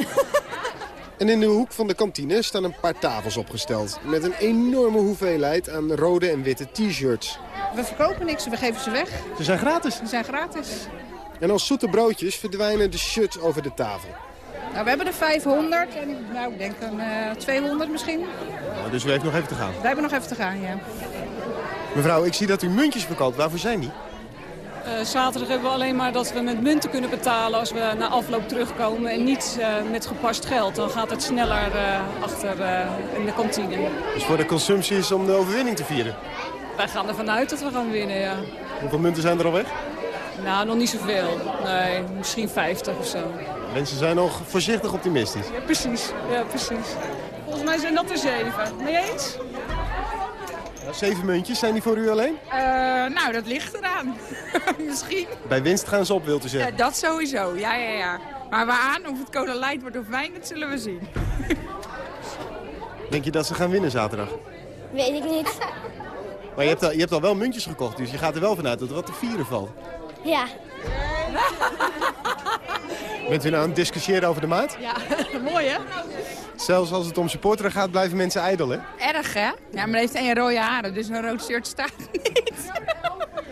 [laughs] en in de hoek van de kantine staan een paar tafels opgesteld... met een enorme hoeveelheid aan rode en witte t-shirts. We verkopen niks, we geven ze weg. Ze zijn gratis? Ze zijn gratis. En als zoete broodjes verdwijnen de shirts over de tafel. Nou, we hebben er 500 en nou, ik denk een uh, 200 misschien. Nou, dus u heeft nog even te gaan? We hebben nog even te gaan, ja. Mevrouw, ik zie dat u muntjes verkoopt. Waarvoor zijn die? Uh, zaterdag hebben we alleen maar dat we met munten kunnen betalen als we na afloop terugkomen. En niet uh, met gepast geld. Dan gaat het sneller uh, achter in de kantine. Dus voor de consumptie is om de overwinning te vieren? Wij gaan ervan uit dat we gaan winnen, ja. Hoeveel munten zijn er al weg? Nou, nog niet zoveel. Nee, misschien 50 of zo. Mensen zijn nog voorzichtig optimistisch. Ja, precies. Ja, precies. Volgens mij zijn dat er zeven. Mee eens? Ja, zeven muntjes, zijn die voor u alleen? Eh, nou, dat ligt eraan. [laughs] Misschien. Bij winst gaan ze op, wilt u Ja, zeggen? dat sowieso, ja, ja, ja. Maar waaraan, of het cola light wordt of wijn, dat zullen we zien. Denk je dat ze gaan winnen zaterdag? Weet ik niet. Maar je hebt, al, je hebt al wel muntjes gekocht, dus je gaat er wel vanuit dat er wat te vieren valt. Ja. [laughs] Bent u nou aan het discussiëren over de maat? Ja, [laughs] mooi hè? Zelfs als het om supporteren gaat, blijven mensen ijdel, hè? Erg hè? Ja, maar hij heeft één rode haren, dus een rood shirt staat [laughs] niet.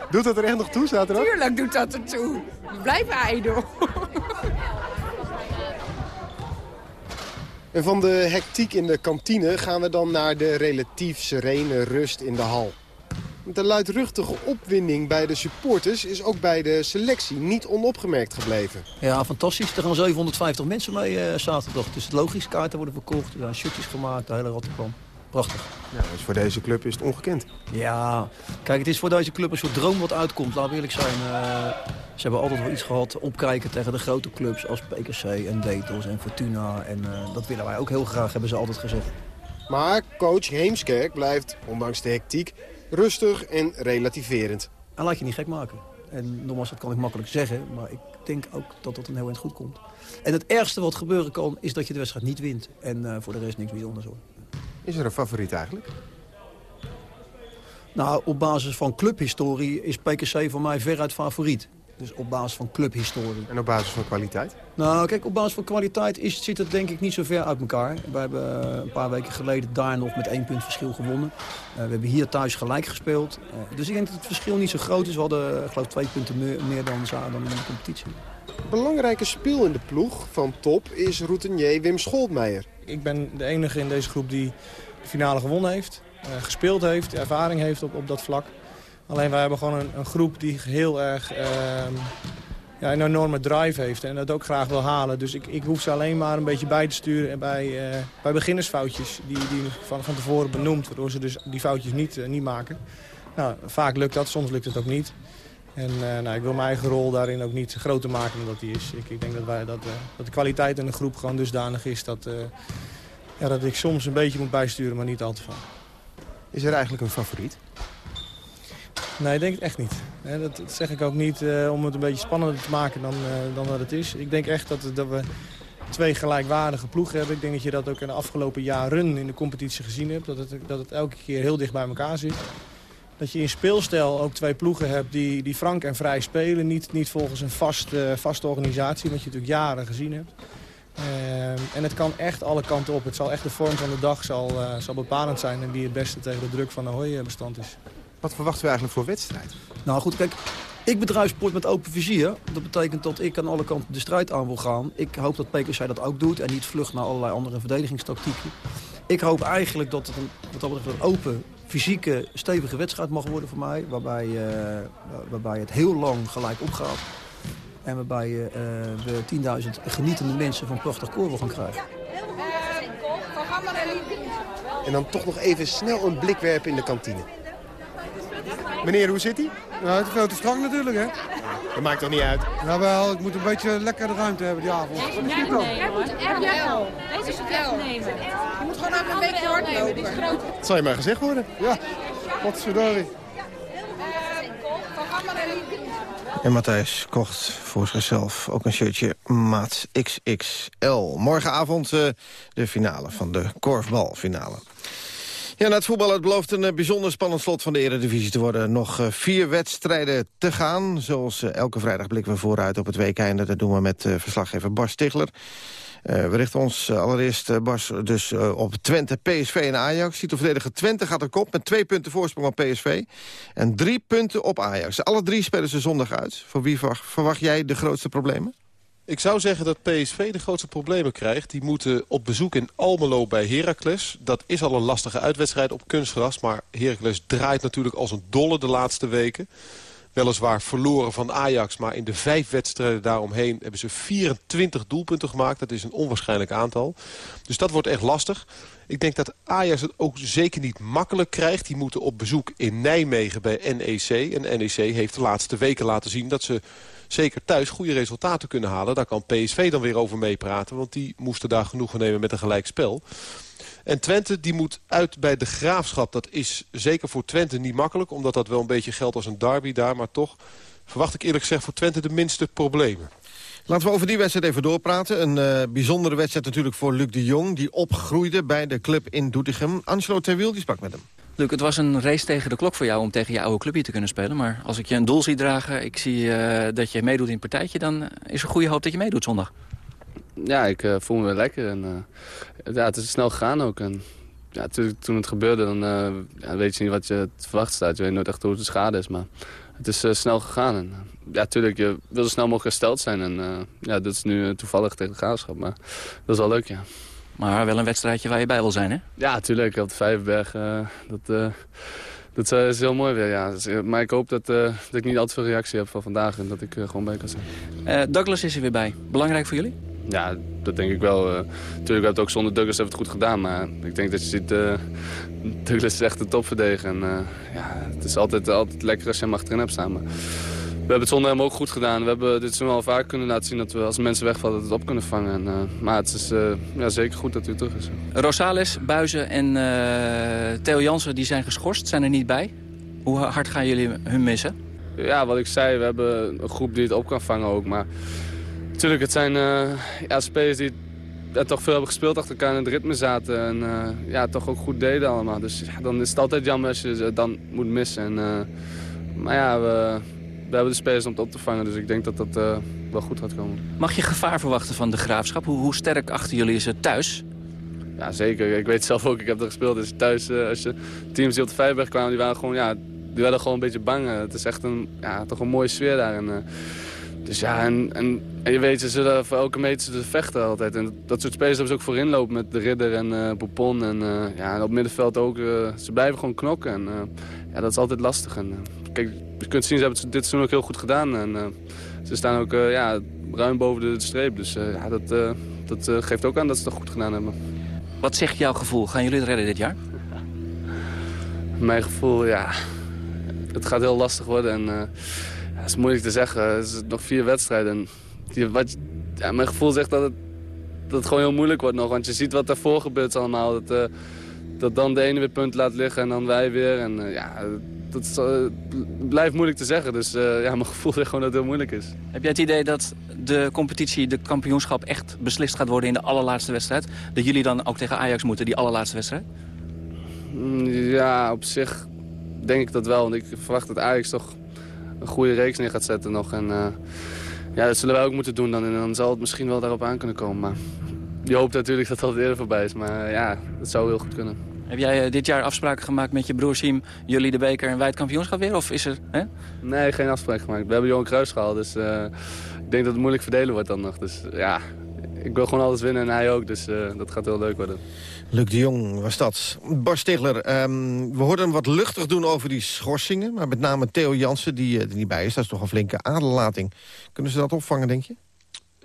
Doet dat er echt nog toe zaterdag? Tuurlijk doet dat ertoe. We blijven ijdel. En van de hectiek in de kantine gaan we dan naar de relatief serene rust in de hal. De luidruchtige opwinding bij de supporters is ook bij de selectie niet onopgemerkt gebleven. Ja, fantastisch. Er gaan 750 mensen mee eh, zaterdag. Dus het logisch, kaarten worden verkocht, er zijn shirtjes gemaakt, de hele rattenplan. Prachtig. Ja, dus voor deze club is het ongekend. Ja, kijk, het is voor deze club een soort droom wat uitkomt. Laten we eerlijk zijn. eh, ze hebben altijd wel iets gehad. Opkijken tegen de grote clubs als PKC en Beatles en Fortuna. En eh, dat willen wij ook heel graag, hebben ze altijd gezegd. Maar coach Heemskerk blijft, ondanks de hectiek, rustig en relativerend. En laat je niet gek maken. En nogmaals, dat kan ik makkelijk zeggen. Maar ik denk ook dat dat een heel eind goed komt. En het ergste wat gebeuren kan, is dat je de wedstrijd niet wint. En eh, voor de rest niks bijzonders hoor. Is er een favoriet eigenlijk? Nou, op basis van clubhistorie is PKC voor mij veruit favoriet. Dus op basis van clubhistorie. En op basis van kwaliteit? Nou, kijk, op basis van kwaliteit is, zit het denk ik niet zo ver uit elkaar. We hebben eh, een paar weken geleden daar nog met één punt verschil gewonnen. Eh, we hebben hier thuis gelijk gespeeld. Eh, dus ik denk dat het verschil niet zo groot is. We hadden, eh, ik geloof, twee punten meer, meer dan, dan in de competitie. Belangrijke speel in de ploeg van top is routinier Wim Scholtmeijer. Ik ben de enige in deze groep die de finale gewonnen heeft. eh, gespeeld heeft, ervaring heeft op, op dat vlak. Alleen wij hebben gewoon een, een groep die heel erg ehm, ja, een enorme drive heeft. En dat ook graag wil halen. Dus ik, ik hoef ze alleen maar een beetje bij te sturen bij, eh, bij beginnersfoutjes. Die, die van, van tevoren benoemd. Waardoor ze dus die foutjes niet, eh, niet maken. Nou, vaak lukt dat, soms lukt het ook niet. En eh, nou, ik wil mijn eigen rol daarin ook niet groter maken dan dat die is. Ik, ik denk dat, wij, dat, dat de kwaliteit in de groep gewoon dusdanig is dat, ja, dat ik soms een beetje moet bijsturen, maar niet al te veel. Is er eigenlijk een favoriet? Nee, ik denk het echt niet. Dat, zeg ik ook niet eh, om het een beetje spannender te maken dan, eh, dan dat het is. Ik denk echt dat, dat we twee gelijkwaardige ploegen hebben. Ik denk dat je dat ook in de afgelopen jaren in de competitie gezien hebt. Dat het, dat het elke keer heel dicht bij elkaar zit. Dat je in speelstijl ook twee ploegen hebt die, die frank en vrij spelen. Niet, niet volgens een vast, eh, vaste organisatie, wat je natuurlijk jaren gezien hebt. Ehm, en het kan echt alle kanten op. Het zal echt de vorm van de dag zal, eh, zal bepalend zijn... en wie het beste tegen de druk van Ahoy eh, bestand is. Wat verwachten we eigenlijk voor wedstrijd? Nou goed, kijk, ik bedrijf sport met open vizier. Dat betekent dat ik aan alle kanten de strijd aan wil gaan. Ik hoop dat PKC dat ook doet en niet vlucht naar allerlei andere verdedigingstactieken. Ik hoop eigenlijk dat het een, wat dat betreft een open, fysieke, stevige wedstrijd mag worden voor mij. Waarbij, eh, waarbij het heel lang gelijk opgaat. En waarbij eh, we 10.000 genietende mensen van prachtig koor gaan krijgen. En dan toch nog even snel een blik werpen in de kantine. Meneer, hoe zit hij? Nou, het is veel te strak natuurlijk, hè? Dat maakt toch niet uit? Jawel, ik moet een beetje lekker de ruimte hebben die avond. Jij moet L. Deze is het nemen. Je moet gewoon even een beetje hardlopen. Dit is groot. Het zal je maar gezegd worden. Ja, potverdorie. En Matthijs kocht voor zichzelf ook een shirtje maat XXL. Morgenavond eh, de finale van de korfbalfinale. Ja, na het voetbal, het belooft een eh, bijzonder spannend slot van de Eredivisie te worden. Nog eh, vier wedstrijden te gaan. Zoals eh, elke vrijdag blikken we vooruit op het weekende. Dat doen we met verslaggever Bas Stigler. We richten ons allereerst, Bas, dus op Twente, PSV en Ajax. Titelverdediger Twente gaat er kop met twee punten voorsprong op PSV. En drie punten op Ajax. Alle drie spelen ze zondag uit. Voor wie verwacht jij de grootste problemen? Ik zou zeggen dat PSV de grootste problemen krijgt. Die moeten op bezoek in Almelo bij Heracles. Dat is al een lastige uitwedstrijd op kunstgras. Maar Heracles draait natuurlijk als een dolle de laatste weken. Weliswaar verloren van Ajax, maar in de vijf wedstrijden daaromheen... hebben ze 24 doelpunten gemaakt. Dat is een onwaarschijnlijk aantal. Dus dat wordt echt lastig. Ik denk dat Ajax het ook zeker niet makkelijk krijgt. Die moeten op bezoek in Nijmegen bij NEC. En NEC heeft de laatste weken laten zien dat ze zeker thuis goede resultaten kunnen halen. Daar kan PSV dan weer over meepraten. Want die moesten daar genoegen nemen met een gelijk spel. En Twente die moet uit bij de Graafschap. Dat is zeker voor Twente niet makkelijk. Omdat dat wel een beetje geldt als een derby daar. Maar toch verwacht ik eerlijk gezegd voor Twente de minste problemen. Laten we over die wedstrijd even doorpraten. Een eh, bijzondere wedstrijd natuurlijk voor Luc de Jong... die opgroeide bij de club in Doetinchem. Angelo Terwiel die sprak met hem. Luc, het was een race tegen de klok voor jou om tegen je oude clubje te kunnen spelen. Maar als ik je een doel zie dragen, ik zie eh, dat je meedoet in het partijtje... dan is er goede hoop dat je meedoet zondag. Ja, ik eh, voel me weer lekker. En, eh, ja, het is snel gegaan ook. En, ja, toen het gebeurde, dan ja, weet je niet wat je te verwachten staat. Je weet nooit echt hoe de schade is, maar het is snel gegaan. En, ja, natuurlijk, je wil zo snel mogelijk hersteld zijn. En ja, dat is nu toevallig tegen de graafschap, maar dat is wel leuk, ja. Maar wel een wedstrijdje waar je bij wil zijn, hè? Ja, natuurlijk. Op de Vijverberg, eh, dat, eh, dat eh, is heel mooi weer, ja. Dus, maar ik hoop dat, dat ik niet al te veel reactie heb van vandaag en dat ik gewoon bij kan zijn. Douglas is er weer bij. Belangrijk voor jullie? Ja, dat denk ik wel. natuurlijk hebben het ook zonder Douglas hebben het goed gedaan. Maar ik denk dat je ziet, Douglas is echt een topverdediger. En ja, het is altijd, altijd lekker als je hem achterin hebt staan. Maar hebben het zonder hem ook goed gedaan. We hebben dit seizoen al vaak kunnen laten zien dat we als mensen wegvallen dat we het op kunnen vangen. En, eh, maar het is eh, ja, zeker goed dat hij terug is. Rosales, Buizen en eh, Theo Jansen die zijn geschorst, zijn er niet bij. Hoe hard gaan jullie hun missen? Ja, wat ik zei, we hebben een groep die het op kan vangen ook. Maar natuurlijk, het zijn ja, spelers die ja, toch veel hebben gespeeld achter elkaar in het ritme zaten. En eh, ja, toch ook goed deden allemaal. Dus ja, dan is het altijd jammer als je dan moet missen. En, maar ja, we, we hebben de spelers om het op te vangen. Dus ik denk dat dat eh, wel goed gaat komen. Mag je gevaar verwachten van de Graafschap? Hoe, hoe sterk achter jullie is het thuis? Ja, zeker. Ik weet zelf ook, ik heb er gespeeld. Dus thuis, eh, als je teams die op de Vijverberg kwamen, die waren gewoon, ja, die werden gewoon een beetje bang. Het is echt een, ja, toch een mooie sfeer daar. En, eh, dus ja, en, en, en je weet, ze zullen voor elke meter ze vechten altijd. En dat soort spelers hebben ze ook voorin lopen met de Ridder en eh Poupon. En, eh, ja, en op het middenveld ook. ze blijven gewoon knokken. En ja, dat is altijd lastig. En, kijk, je kunt zien, ze hebben het dit seizoen ook heel goed gedaan. En eh, ze staan ook eh, ja, ruim boven de streep. Dus eh, ja, dat, dat geeft ook aan dat ze het goed gedaan hebben. Wat zegt jouw gevoel? Gaan jullie het redden dit jaar? [laughs] Mijn gevoel, ja, het gaat heel lastig worden. En, het is moeilijk te zeggen. Het is nog vier wedstrijden. En die, wat, ja, mijn gevoel zegt dat het, dat het gewoon heel moeilijk wordt nog. Want je ziet wat daarvoor gebeurt allemaal. Dat, dat dan de ene weer punt laat liggen en dan wij weer. En ja, dat is, eh, blijft moeilijk te zeggen. Dus eh, ja, [laughs] mijn gevoel zegt gewoon dat het heel moeilijk is. Heb jij het idee dat de competitie, de kampioenschap echt beslist gaat worden in de allerlaatste wedstrijd? Dat jullie dan ook tegen Ajax moeten, die allerlaatste wedstrijd? Mm, Ja, op zich denk ik dat wel. Want ik verwacht dat Ajax toch een goede reeks neer gaat zetten nog. En eh, ja, dat zullen wij ook moeten doen dan. En dan zal het misschien wel daarop aan kunnen komen. Maar je hoopt natuurlijk [laughs] dat dat eerder voorbij is. Maar ja, dat zou heel goed kunnen. Heb jij eh, dit jaar afspraken gemaakt met je broer Siem, jullie de beker en wij het kampioenschap weer? Of is er... Hè? Nee, geen afspraak gemaakt. We hebben Johan Cruijff gehaald. Dus eh, ik denk dat het moeilijk verdelen wordt dan nog. Dus ja, ik wil gewoon alles winnen en hij ook. Dus eh, dat gaat heel leuk worden. Luc de Jong was dat. Bas Stigler, ehm, we hoorden hem wat luchtig doen over die schorsingen. Maar met name Theo Jansen, die eh, er niet bij is. Dat is toch een flinke aderlating. Kunnen ze dat opvangen, denk je?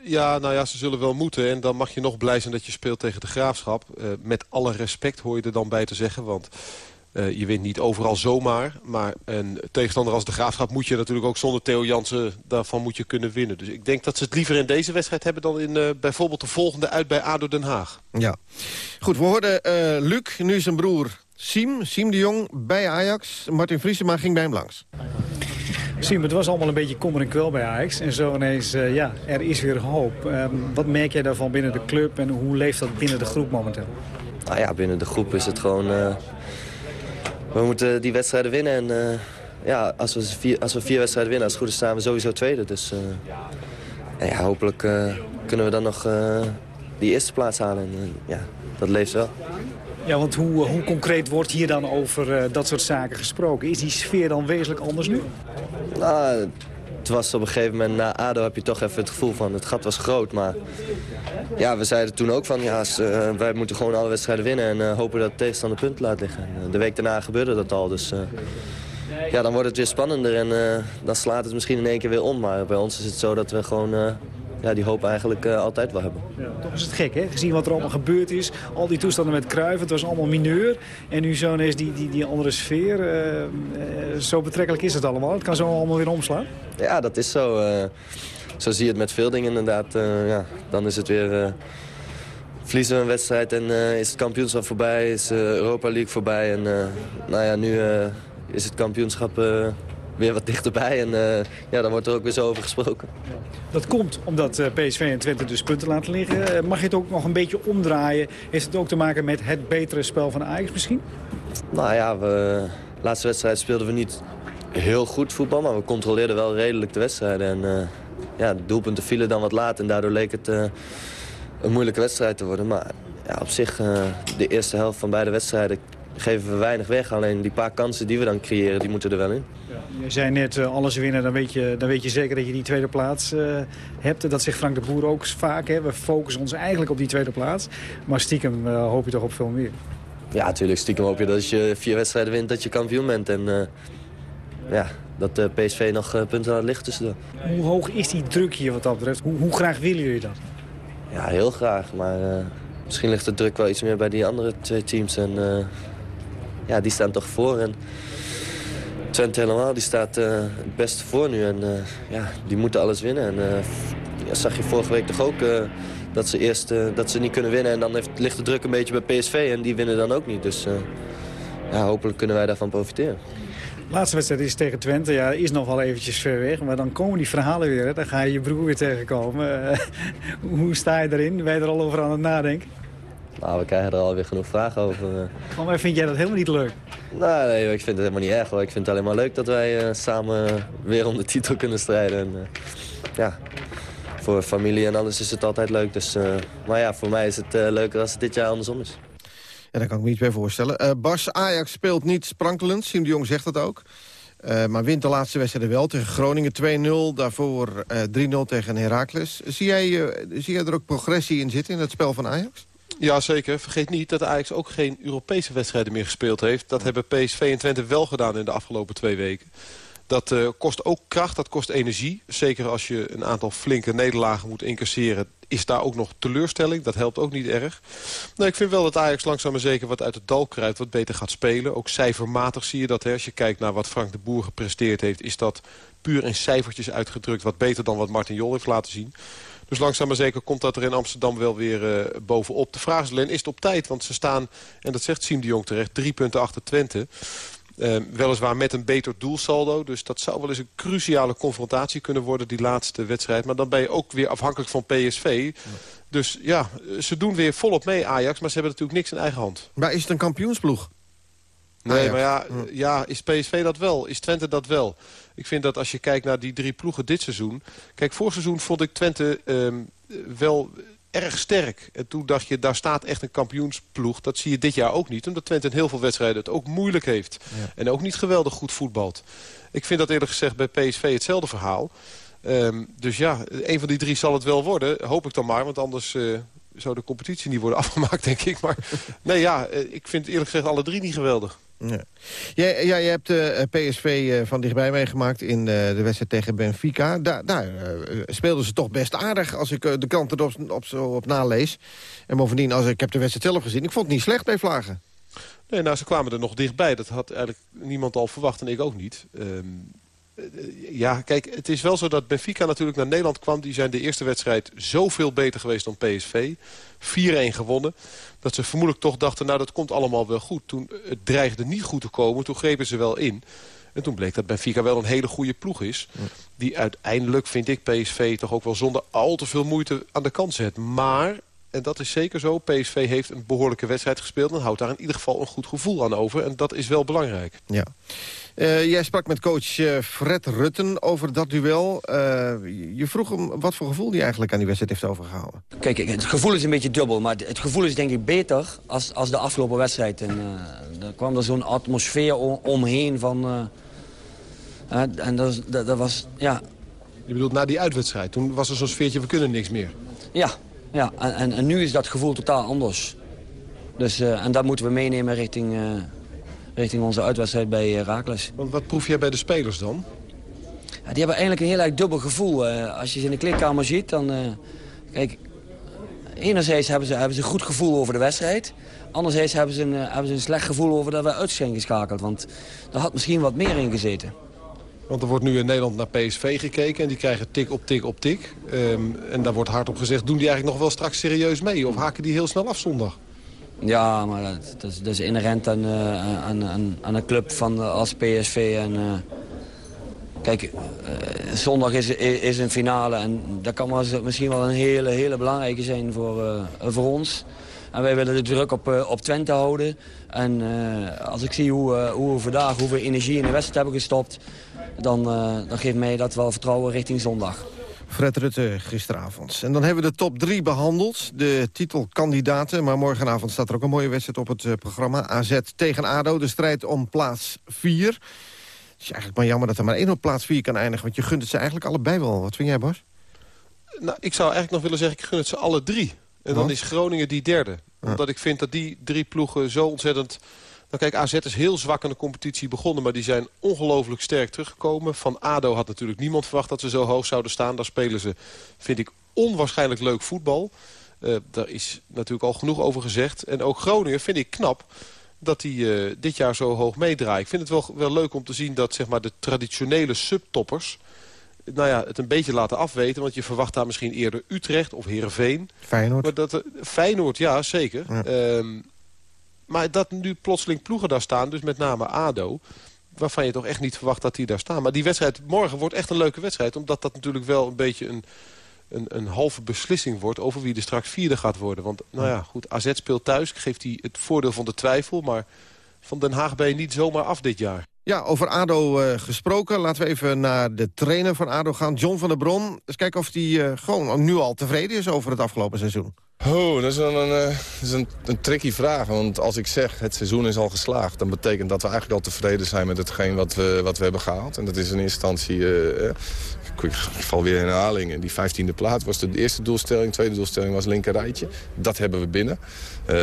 Ja, nou ja, ze zullen wel moeten. En dan mag je nog blij zijn dat je speelt tegen de Graafschap. Eh, met alle respect hoor je er dan bij te zeggen. Want eh, je wint niet overal zomaar. Maar een tegenstander als de Graafschap moet je natuurlijk ook zonder Theo Jansen... daarvan moet je kunnen winnen. Dus ik denk dat ze het liever in deze wedstrijd hebben... dan in eh, bijvoorbeeld de volgende uit bij ADO Den Haag. Ja. Goed, we hoorden Luc, nu zijn broer Siem. Siem de Jong bij Ajax. Martin Vriesema ging bij hem langs. Siem, het was allemaal een beetje kommer en kwel bij Ajax. En zo ineens, eh, ja, er is weer hoop. Ehm, wat merk jij daarvan binnen de club en hoe leeft dat binnen de groep momenteel? Nou ja, binnen de groep is het gewoon... eh, we moeten die wedstrijden winnen. En eh, ja, als we, vier, als we vier wedstrijden winnen, als het goed is, staan we sowieso tweede. Dus ja, hopelijk kunnen we dan nog die eerste plaats halen. En, ja, dat leeft wel. Ja, want hoe, hoe concreet wordt hier dan over eh, dat soort zaken gesproken? Is die sfeer dan wezenlijk anders nu? Nou, het was op een gegeven moment, na ADO heb je toch even het gevoel van... het gat was groot, maar ja, we zeiden toen ook van... ja, eh, wij moeten gewoon alle wedstrijden winnen en eh, hopen dat de tegenstander punten laat liggen. En, eh, de week daarna gebeurde dat al, dus... eh, ja, dan wordt het weer spannender en eh, dan slaat het misschien in één keer weer om. Maar bij ons is het zo dat we gewoon eh, ja, die hoop eigenlijk eh, altijd wel hebben. Ja, toch is het gek, hè? Gezien wat er allemaal gebeurd is. Al die toestanden met Cruijff, het was allemaal mineur. En nu zo ineens die, die, die andere sfeer. eh, eh, zo betrekkelijk is het allemaal. Het kan zo allemaal weer omslaan. Ja, dat is zo. zo zie je het met veel dingen inderdaad. ja, dan is het weer... verliezen we een wedstrijd en is het kampioenschap voorbij. Is Europa League voorbij. En nou ja, nu is het kampioenschap weer wat dichterbij. En eh, ja, dan wordt er ook weer zo over gesproken. Dat komt omdat eh, PSV en Twente dus punten laten liggen. Eh, Mag je het ook nog een beetje omdraaien? Heeft het ook te maken met het betere spel van Ajax misschien? Nou ja, we, de laatste wedstrijd speelden we niet heel goed voetbal. Maar we controleerden wel redelijk de wedstrijden. En ja, de doelpunten vielen dan wat laat. En daardoor leek het een moeilijke wedstrijd te worden. Maar ja, op zich, de eerste helft van beide wedstrijden geven we weinig weg. Alleen die paar kansen die we dan creëren, die moeten er wel in. Je zei net, eh, alles winnen, dan weet, je, dan weet je zeker dat je die tweede plaats eh, hebt. Dat zegt Frank de Boer ook vaak. Hè? We focussen ons eigenlijk op die tweede plaats. Maar stiekem eh, hoop je toch op veel meer. Ja, natuurlijk. Stiekem hoop je dat als je vier wedstrijden wint, dat je kampioen bent. En ja, dat de PSV nog punten aan het licht tussendoor. Hoe hoog is die druk hier wat dat betreft? Hoe, hoe graag willen jullie dat? Ja, heel graag. Maar misschien ligt de druk wel iets meer bij die andere twee teams. En ja, die staan toch voor. En Twente helemaal, die staat eh, het beste voor nu. En eh, ja, die moeten alles winnen. En eh, zag je vorige week toch ook dat ze eerst dat ze niet kunnen winnen. En dan heeft, ligt de druk een beetje bij PSV en die winnen dan ook niet. Dus ja, hopelijk kunnen wij daarvan profiteren. Laatste wedstrijd is tegen Twente. Ja, is nog wel eventjes ver weg. Maar dan komen die verhalen weer. Dan ga je je broer weer tegenkomen. [laughs] Hoe sta je erin? Ben je er al over aan het nadenken? Nou, we krijgen er alweer genoeg vragen over. eh. Maar vind jij dat helemaal niet leuk? Nou, nee, ik vind het helemaal niet erg hoor. Ik vind het alleen maar leuk dat wij eh, samen weer om de titel kunnen strijden. En, eh, ja, voor familie en alles is het altijd leuk. Dus, eh, maar ja, voor mij is het eh, leuker als het dit jaar andersom is. Ja, daar kan ik me iets bij voorstellen. Eh, Bas, Ajax speelt niet sprankelend. Siem de Jong zegt dat ook. Eh, maar wint de laatste wedstrijd wel tegen Groningen 2-0. Daarvoor eh 3-0 tegen Heracles. Zie jij, eh, zie jij er ook progressie in zitten in het spel van Ajax? Ja, zeker. Vergeet niet dat Ajax ook geen Europese wedstrijden meer gespeeld heeft. Dat hebben PSV en Twente wel gedaan in de afgelopen twee weken. Dat eh, kost ook kracht, dat kost energie. Zeker als je een aantal flinke nederlagen moet incasseren... is daar ook nog teleurstelling. Dat helpt ook niet erg. Nou, ik vind wel dat Ajax langzaam maar zeker wat uit het dal kruipt... wat beter gaat spelen. Ook cijfermatig zie je dat. Hè. Als je kijkt naar wat Frank de Boer gepresteerd heeft... is dat puur in cijfertjes uitgedrukt wat beter dan wat Martin Jol heeft laten zien. Dus langzaam maar zeker komt dat er in Amsterdam wel weer eh, bovenop. De vraag is alleen, is het op tijd? Want ze staan, en dat zegt Siem de Jong terecht, drie punten achter Twente. Eh, weliswaar met een beter doelsaldo. Dus dat zou wel eens een cruciale confrontatie kunnen worden, die laatste wedstrijd. Maar dan ben je ook weer afhankelijk van PSV. Dus ja, ze doen weer volop mee Ajax, maar ze hebben natuurlijk niks in eigen hand. Maar is het een kampioensploeg? Nee, maar ja, ja, is PSV dat wel? Is Twente dat wel? Ik vind dat als je kijkt naar die drie ploegen dit seizoen... Kijk, vorig seizoen vond ik Twente ehm, wel erg sterk. En toen dacht je, daar staat echt een kampioensploeg. Dat zie je dit jaar ook niet, omdat Twente in heel veel wedstrijden het ook moeilijk heeft. En ook niet geweldig goed voetbalt. Ik vind dat eerlijk gezegd bij PSV hetzelfde verhaal. Ehm, dus ja, een van die drie zal het wel worden. Hoop ik dan maar, want anders... eh, zou de competitie niet worden [laughs] afgemaakt, denk ik. Maar nee, ja, eh, ik vind eerlijk gezegd alle drie niet geweldig. Ja. Jij, jij, hebt eh, PSV eh, van dichtbij meegemaakt in eh, de wedstrijd tegen Benfica. Daar, daar speelden ze toch best aardig als ik de kant erop op, zo op nalees. En bovendien, als, ik heb de wedstrijd zelf gezien. Ik vond het niet slecht bij Vlagen. Nee, nou, ze kwamen er nog dichtbij. Dat had eigenlijk niemand al verwacht en ik ook niet. Eh, ja, kijk, het is wel zo dat Benfica natuurlijk naar Nederland kwam. Die zijn de eerste wedstrijd zoveel beter geweest dan PSV. 4-1 gewonnen. Dat ze vermoedelijk toch dachten, nou dat komt allemaal wel goed. Toen het dreigde niet goed te komen, toen grepen ze wel in. En toen bleek dat Benfica wel een hele goede ploeg is. Die uiteindelijk, vind ik, PSV toch ook wel zonder al te veel moeite aan de kant zet. Maar, en dat is zeker zo, PSV heeft een behoorlijke wedstrijd gespeeld... en houdt daar in ieder geval een goed gevoel aan over. En dat is wel belangrijk. Ja. Eh, jij sprak met coach eh, Fred Rutten over dat duel. Eh, je vroeg hem wat voor gevoel hij eigenlijk aan die wedstrijd heeft overgehouden. Kijk, het gevoel is een beetje dubbel. Maar het gevoel is denk ik beter als, als de afgelopen wedstrijd. En, eh, er kwam er zo'n atmosfeer om- omheen van... en dat, dat, dat was, ja... Je bedoelt na die uitwedstrijd, toen was er zo'n sfeertje, we kunnen niks meer. Ja, ja. En, en, en nu is dat gevoel totaal anders. Dus, eh, en dat moeten we meenemen richting, eh, richting onze uitwedstrijd bij Herakles. Want wat proef jij bij de spelers dan? Ja, die hebben eigenlijk een heel erg dubbel gevoel. Eh, als je ze in de kleedkamer ziet, dan... eh, kijk, enerzijds hebben ze, hebben ze een goed gevoel over de wedstrijd. Anderzijds hebben ze, een, eh, hebben ze een slecht gevoel over dat we uit zijn geschakeld. Want er had misschien wat meer in gezeten. Want er wordt nu in Nederland naar PSV gekeken en die krijgen tik op tik op tik. Ehm, en daar wordt hardop gezegd, doen die eigenlijk nog wel straks serieus mee? Of haken die heel snel af zondag? Ja, maar dat, dat, is, inherent aan, eh, aan, aan, aan een club van, als PSV. En, eh, kijk, eh, zondag is, is, een finale en dat kan wel misschien wel een hele, hele belangrijke zijn voor, voor ons. En wij willen de druk op, op Twente houden. En als ik zie hoe, hoe we vandaag hoeveel energie in de wedstrijd hebben gestopt... dan, dan geeft mij dat wel vertrouwen richting zondag. Fred Rutte gisteravond. En dan hebben we de top 3 behandeld. De titelkandidaten. Maar morgenavond staat er ook een mooie wedstrijd op het eh, programma. AZ tegen ADO. De strijd om plaats 4. Het is eigenlijk maar jammer dat er maar één op plaats 4 kan eindigen. Want je gunt het ze eigenlijk allebei wel. Wat vind jij, Bas? Nou, ik zou eigenlijk nog willen zeggen, ik gun het ze alle drie. En dan Want? is Groningen die derde. Omdat ik vind dat die drie ploegen zo ontzettend... Nou kijk, AZ is heel zwak aan de competitie begonnen... maar die zijn ongelooflijk sterk teruggekomen. Van ADO had natuurlijk niemand verwacht dat ze zo hoog zouden staan. Daar spelen ze, vind ik, onwaarschijnlijk leuk voetbal. Eh, daar is natuurlijk al genoeg over gezegd. En ook Groningen vind ik knap dat die eh, dit jaar zo hoog meedraait. Ik vind het wel, wel leuk om te zien dat zeg maar, de traditionele subtoppers... Nou ja, het een beetje laten afweten. Want je verwacht daar misschien eerder Utrecht of Heerenveen. Feyenoord. Maar dat, Feyenoord, ja, zeker. Ehm, maar dat nu plotseling ploegen daar staan, dus met name ADO... waarvan je toch echt niet verwacht dat die daar staan. Maar die wedstrijd morgen wordt echt een leuke wedstrijd... omdat dat natuurlijk wel een beetje een, een, een halve beslissing wordt... over wie er straks vierde gaat worden. Want nou ja, goed, AZ speelt thuis, geeft hij het voordeel van de twijfel... maar van Den Haag ben je niet zomaar af dit jaar. Ja, over ADO eh, gesproken. Laten we even naar de trainer van ADO gaan, John van der Bron. Eens kijken of hij eh, gewoon nu al tevreden is over het afgelopen seizoen. Oh, dat is een, is een, tricky vraag. Want als ik zeg het seizoen is al geslaagd... dan betekent dat we eigenlijk al tevreden zijn met hetgeen wat we, wat we hebben gehaald. En dat is in instantie... ik, val weer in herhaling. Die vijftiende plaats was de eerste doelstelling. De tweede doelstelling was linker rijtje. Dat hebben we binnen.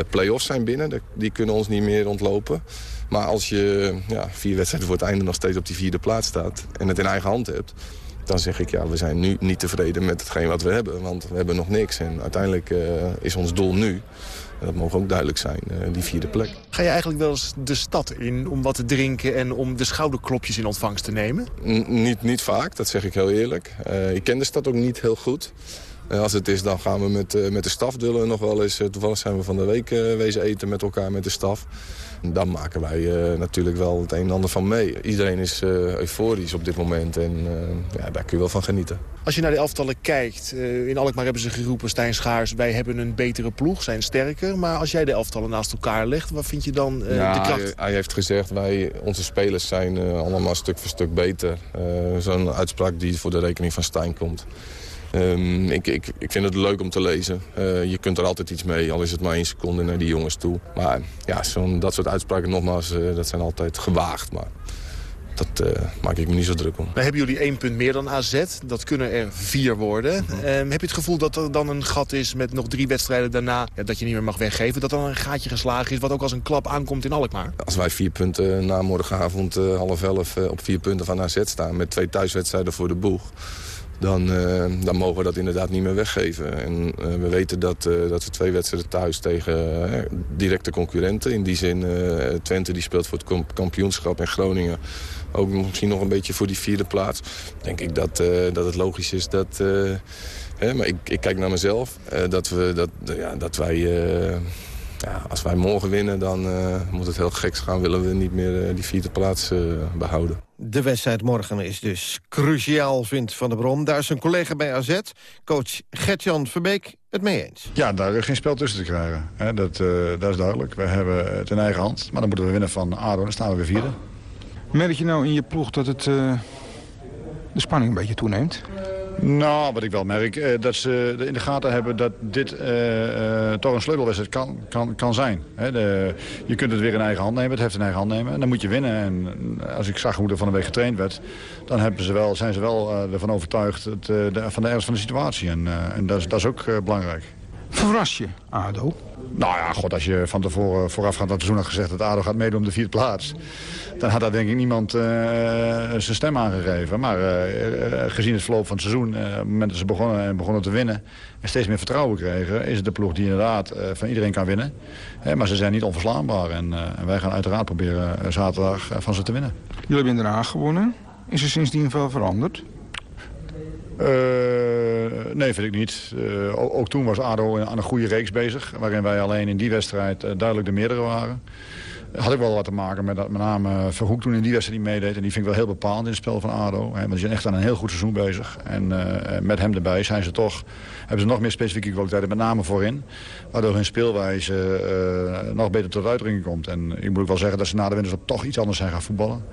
Play-offs zijn binnen. Die kunnen ons niet meer ontlopen. Maar als je ja, vier wedstrijden voor het einde nog steeds op die vierde plaats staat... en het in eigen hand hebt... dan zeg ik, ja, we zijn nu niet tevreden met hetgeen wat we hebben. Want we hebben nog niks. En uiteindelijk eh, is ons doel nu, en dat mogen ook duidelijk zijn, eh, die vierde plek. Ga je eigenlijk wel eens de stad in om wat te drinken... en om de schouderklopjes in ontvangst te nemen? N- niet, niet vaak, dat zeg ik heel eerlijk. Eh, ik ken de stad ook niet heel goed. Als het is, dan gaan we met, met de staf dullen nog wel eens. Toevallig zijn we van de week wezen eten met elkaar met de staf. Dan maken wij eh, natuurlijk wel het een en ander van mee. Iedereen is eh, euforisch op dit moment en eh, ja, daar kun je wel van genieten. Als je naar de elftallen kijkt, in Alkmaar hebben ze geroepen... Stijn Schaars, wij hebben een betere ploeg, zijn sterker. Maar als jij de elftallen naast elkaar legt, wat vind je dan Ja, de kracht? Hij, hij heeft gezegd, wij, onze spelers zijn allemaal stuk voor stuk beter. Zo'n uitspraak die voor de rekening van Stijn komt. Ehm, ik, ik, ik vind het leuk om te lezen. Eh, je kunt er altijd iets mee, al is het maar één seconde naar die jongens toe. Maar ja, zo'n dat soort uitspraken nogmaals, eh, dat zijn altijd gewaagd. Maar dat eh, maak ik me niet zo druk om. Dan hebben jullie één punt meer dan AZ. Dat kunnen er vier worden. Mhm. Ehm, heb je het gevoel dat er dan een gat is met nog drie wedstrijden daarna... Ja, dat je niet meer mag weggeven, dat dan een gaatje geslagen is... wat ook als een klap aankomt in Alkmaar? Als wij vier punten na morgenavond half elf op vier punten van AZ staan... met twee thuiswedstrijden voor de boeg... Dan, eh, dan mogen we dat inderdaad niet meer weggeven. En eh, we weten dat, eh, dat we twee wedstrijden thuis tegen directe concurrenten... in die zin Twente die speelt voor het kamp- kampioenschap en Groningen... ook misschien nog een beetje voor die vierde plaats. Denk ik dat, dat het logisch is dat... hè, maar ik, ik kijk naar mezelf. dat, we, dat, ja, dat wij... ja, als wij morgen winnen, dan eh, moet het heel geks gaan. Willen we niet meer eh, die vierde plaats eh, behouden. De wedstrijd morgen is dus cruciaal, vindt Van der Brom. Daar is een collega bij AZ, coach Gertjan Verbeek, het mee eens. Ja, daar is geen spel tussen te krijgen. Hè, dat, eh, dat is duidelijk. We hebben het in eigen hand. Maar dan moeten we winnen van ADO. Dan staan we weer vierde. Merk je nou in je ploeg dat het, eh, de spanning een beetje toeneemt? Nou, wat ik wel merk, eh, dat ze in de gaten hebben dat dit eh, eh, toch een sleutelwedstrijd kan, kan, kan zijn. De, je kunt het weer in eigen hand nemen, het heft in eigen hand nemen. En dan moet je winnen. En als ik zag hoe er van de week getraind werd, dan hebben ze wel, zijn ze wel ervan overtuigd de, van de ernst van de situatie. En, en dat, is, dat is ook belangrijk. Verras je, ADO? Nou ja, god, als je van tevoren voorafgaand aan het seizoen had gezegd... dat ADO gaat meedoen om de vierde plaats... dan had daar denk ik niemand uh, zijn stem aangegeven. Maar uh, gezien het verloop van het seizoen, uh, op het moment dat ze begonnen, en begonnen te winnen... en steeds meer vertrouwen kregen, is het de ploeg die inderdaad van iedereen kan winnen. maar ze zijn niet onverslaanbaar. En, en wij gaan uiteraard proberen zaterdag van ze te winnen. Jullie hebben in Den Haag gewonnen. Is er sindsdien veel veranderd? Uh, nee, vind ik niet. Uh, ook toen was ADO aan een goede reeks bezig... waarin wij alleen in die wedstrijd uh, duidelijk de meerdere waren. Had ik wel wat te maken met dat met name Verhoek toen in die wedstrijd niet meedeed. En die vind ik wel heel bepalend in het spel van ADO. Want die zijn echt aan een heel goed seizoen bezig. En met hem erbij zijn ze toch, hebben ze nog meer specifieke kwaliteiten, met name voorin. Waardoor hun speelwijze nog beter tot uitdrukking komt. En ik moet ook wel zeggen dat ze na de winterstop toch iets anders zijn gaan voetballen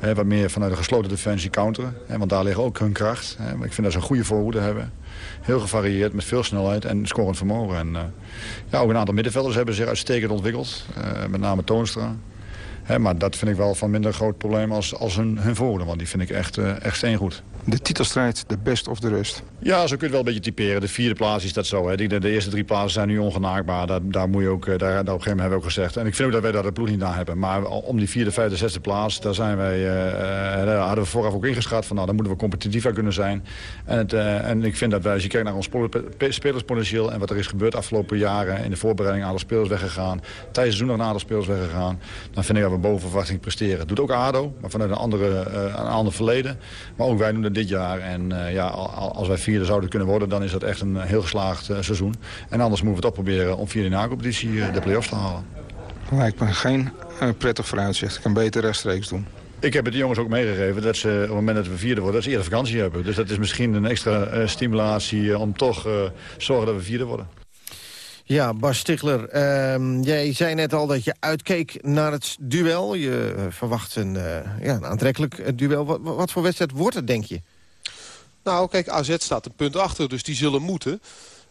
wat meer vanuit de gesloten defensie counteren. want daar liggen ook hun kracht. ik vind dat ze een goede voorhoede hebben. Heel gevarieerd, met veel snelheid en scorend vermogen. En, uh, ja, ook een aantal middenvelders hebben zich uitstekend ontwikkeld. Uh, met name Toonstra. maar dat vind ik wel van minder groot probleem als, als hun, hun voorhoede. Want die vind ik echt, uh, echt steengoed de titelstrijd, de best of de rest? Ja, zo kun je het wel een beetje typeren. De vierde plaats is dat zo. Hè. De, de, eerste drie plaatsen zijn nu ongenaakbaar. Daar, daar moet je ook, daar, daar op een gegeven moment hebben we ook gezegd. En ik vind ook dat wij daar de ploeg niet naar hebben. Maar om die vierde, vijfde, zesde plaats, daar, zijn wij, uh, daar hadden we vooraf ook ingeschat van... nou, dan moeten we competitiever kunnen zijn. En, het, en ik vind dat wij, als je kijkt naar ons spelerspotentieel... en wat er is gebeurd de afgelopen jaren... in de voorbereiding aan de spelers weggegaan... tijdens seizoen nog een spelers weggegaan... dan vind ik dat we boven verwachting presteren. Dat doet ook ADO, maar vanuit een, andere, een ander verleden. Maar ook wij doen dat dit jaar. En uh, ja, als wij vierde zouden kunnen worden, dan is dat echt een heel geslaagd uh, seizoen. En anders moeten we het ook proberen om via de na-competitie uh, de play-offs te halen. Lijkt me geen prettig vooruitzicht. Ik kan beter rechtstreeks doen. Ik heb het de jongens ook meegegeven dat ze op het moment dat we vierde worden, dat ze eerder vakantie hebben. Dus dat is misschien een extra stimulatie om toch zorgen dat we vierde worden. Ja, Bas Stigler, uh, jij zei net al dat je uitkeek naar het duel. Je uh, verwacht een, uh, ja, een aantrekkelijk duel. Wat, wat, voor wedstrijd wordt het, denk je? Nou, kijk, AZ staat een punt achter, dus die zullen moeten.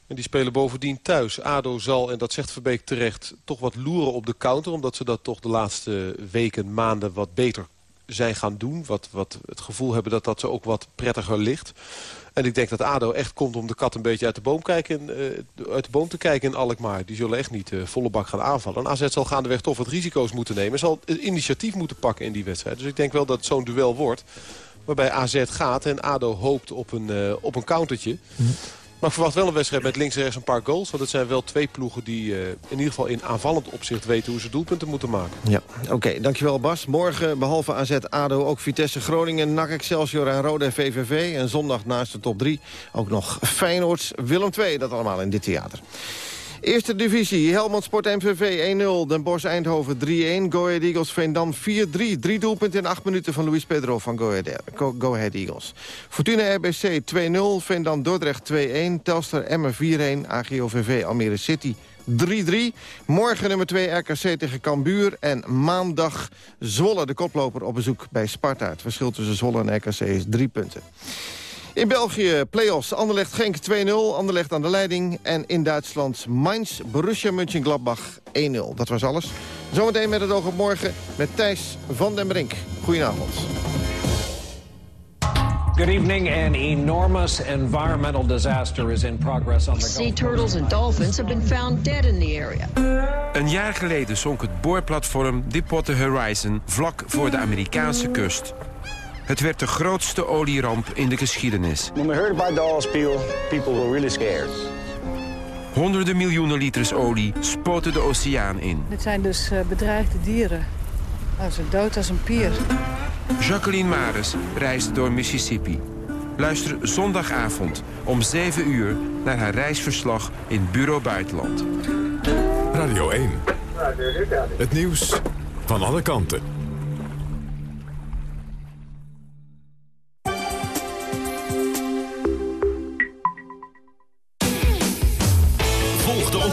En die spelen bovendien thuis. ADO zal, en dat zegt Verbeek terecht, toch wat loeren op de counter. Omdat ze dat toch de laatste weken, maanden wat beter zijn gaan doen. Wat, wat het gevoel hebben dat dat ze ook wat prettiger ligt. En ik denk dat ADO echt komt om de kat een beetje uit de boom, kijken, uh, uit de boom te kijken in Alkmaar. Die zullen echt niet uh, volle bak gaan aanvallen. En AZ zal gaandeweg toch wat risico's moeten nemen. Zal initiatief moeten pakken in die wedstrijd. Dus ik denk wel dat het zo'n duel wordt. Waarbij AZ gaat en ADO hoopt op een, uh, op een countertje. Mhm. Maar verwacht wel een wedstrijd met links en rechts een paar goals. Want het zijn wel twee ploegen die uh, in ieder geval in aanvallend opzicht weten hoe ze doelpunten moeten maken. Ja, oké. dankjewel Bas. Morgen behalve AZ, ADO ook Vitesse, Groningen, NAC, Excelsior en Rode VVV. En zondag naast de top 3 ook nog Feyenoord, Willem II. Dat allemaal in dit theater. Eerste divisie, Helmond Sport MVV 1-0, Den Bosch Eindhoven 3-1, Go Ahead Eagles Veendam 4-3. Drie doelpunten in acht minuten van Luis Pedro van Go Ahead, Eagles. Fortuna RBC 2-0, Veendam Dordrecht 2-1, Telstar Emmer 4-1, AGOVV Almere City 3-3. Morgen nummer 2 RKC tegen Cambuur. En maandag Zwolle, de koploper, op bezoek bij Sparta. Het verschil tussen Zwolle en RKC is drie punten. In België play-offs Anderlecht Genk 2-0, Anderlecht aan de leiding. En in Duitsland Mainz, Borussia Mönchengladbach 1-0. Dat was alles. Zometeen met het oog op morgen met Thijs van den Brink. Goedenavond. Good evening. An enormous environmental disaster is in progress on the Sea turtles and dolphins have been found dead in the area. Een jaar geleden zonk het boorplatform Deepwater Horizon vlak voor de Amerikaanse kust. Het werd de grootste olieramp in de geschiedenis. When we heard about the oil spill, people were really scared. Honderden miljoenen liters olie spoten de oceaan in. Dit zijn dus uh, bedreigde dieren. Nou, ze dood als een pier. Jacqueline Maris reisde door Mississippi. Luister zondagavond om 7 uur naar haar reisverslag in Bureau Buitenland. Radio 1. Het nieuws van alle kanten.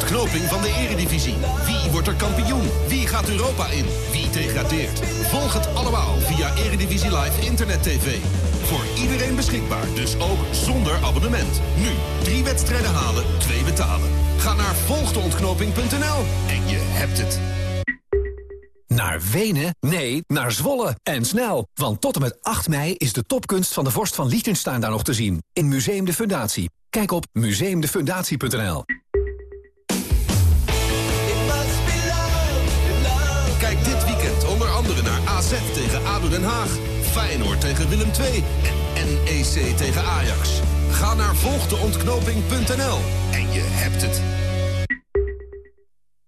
Van de eredivisie. Wie wordt er kampioen? Wie gaat Europa in? Wie degradeert? Volg het allemaal via Eredivisie Live Internet TV. Voor iedereen beschikbaar, dus ook zonder abonnement. Nu, drie wedstrijden halen, twee betalen. Ga naar volgdeontknoping.nl en je hebt het. Naar Wenen? Nee, naar Zwolle. En snel, want tot en met 8 mei is de topkunst van de vorst van Liechtenstein daar nog te zien. In Museum de Fundatie. Kijk op museumdefundatie.nl. AZ tegen ADO Den Haag... Feyenoord tegen Willem II en NEC tegen Ajax. Ga naar volgdeontknoping.nl en je hebt het.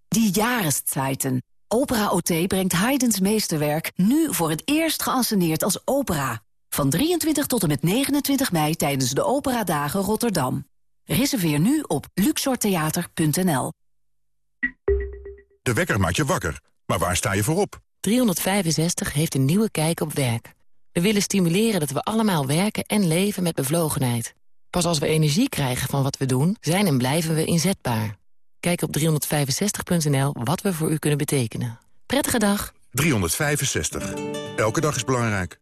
Die Jahreszeiten. Opera OT brengt Haydn's meesterwerk nu voor het eerst geanceneerd als opera. Van 23 tot en met 29 mei tijdens de Operadagen Rotterdam. Reserveer nu op luxortheater.nl. De wekker maakt je wakker. Maar waar sta je voor op? 365 heeft een nieuwe kijk op werk. We willen stimuleren dat we allemaal werken en leven met bevlogenheid. Pas als we energie krijgen van wat we doen, zijn en blijven we inzetbaar. Kijk op 365.nl wat we voor u kunnen betekenen. Prettige dag. 365. Elke dag is belangrijk.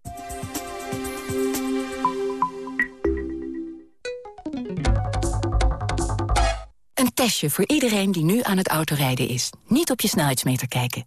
Een testje voor iedereen die nu aan het autorijden is. Niet op je snelheidsmeter kijken.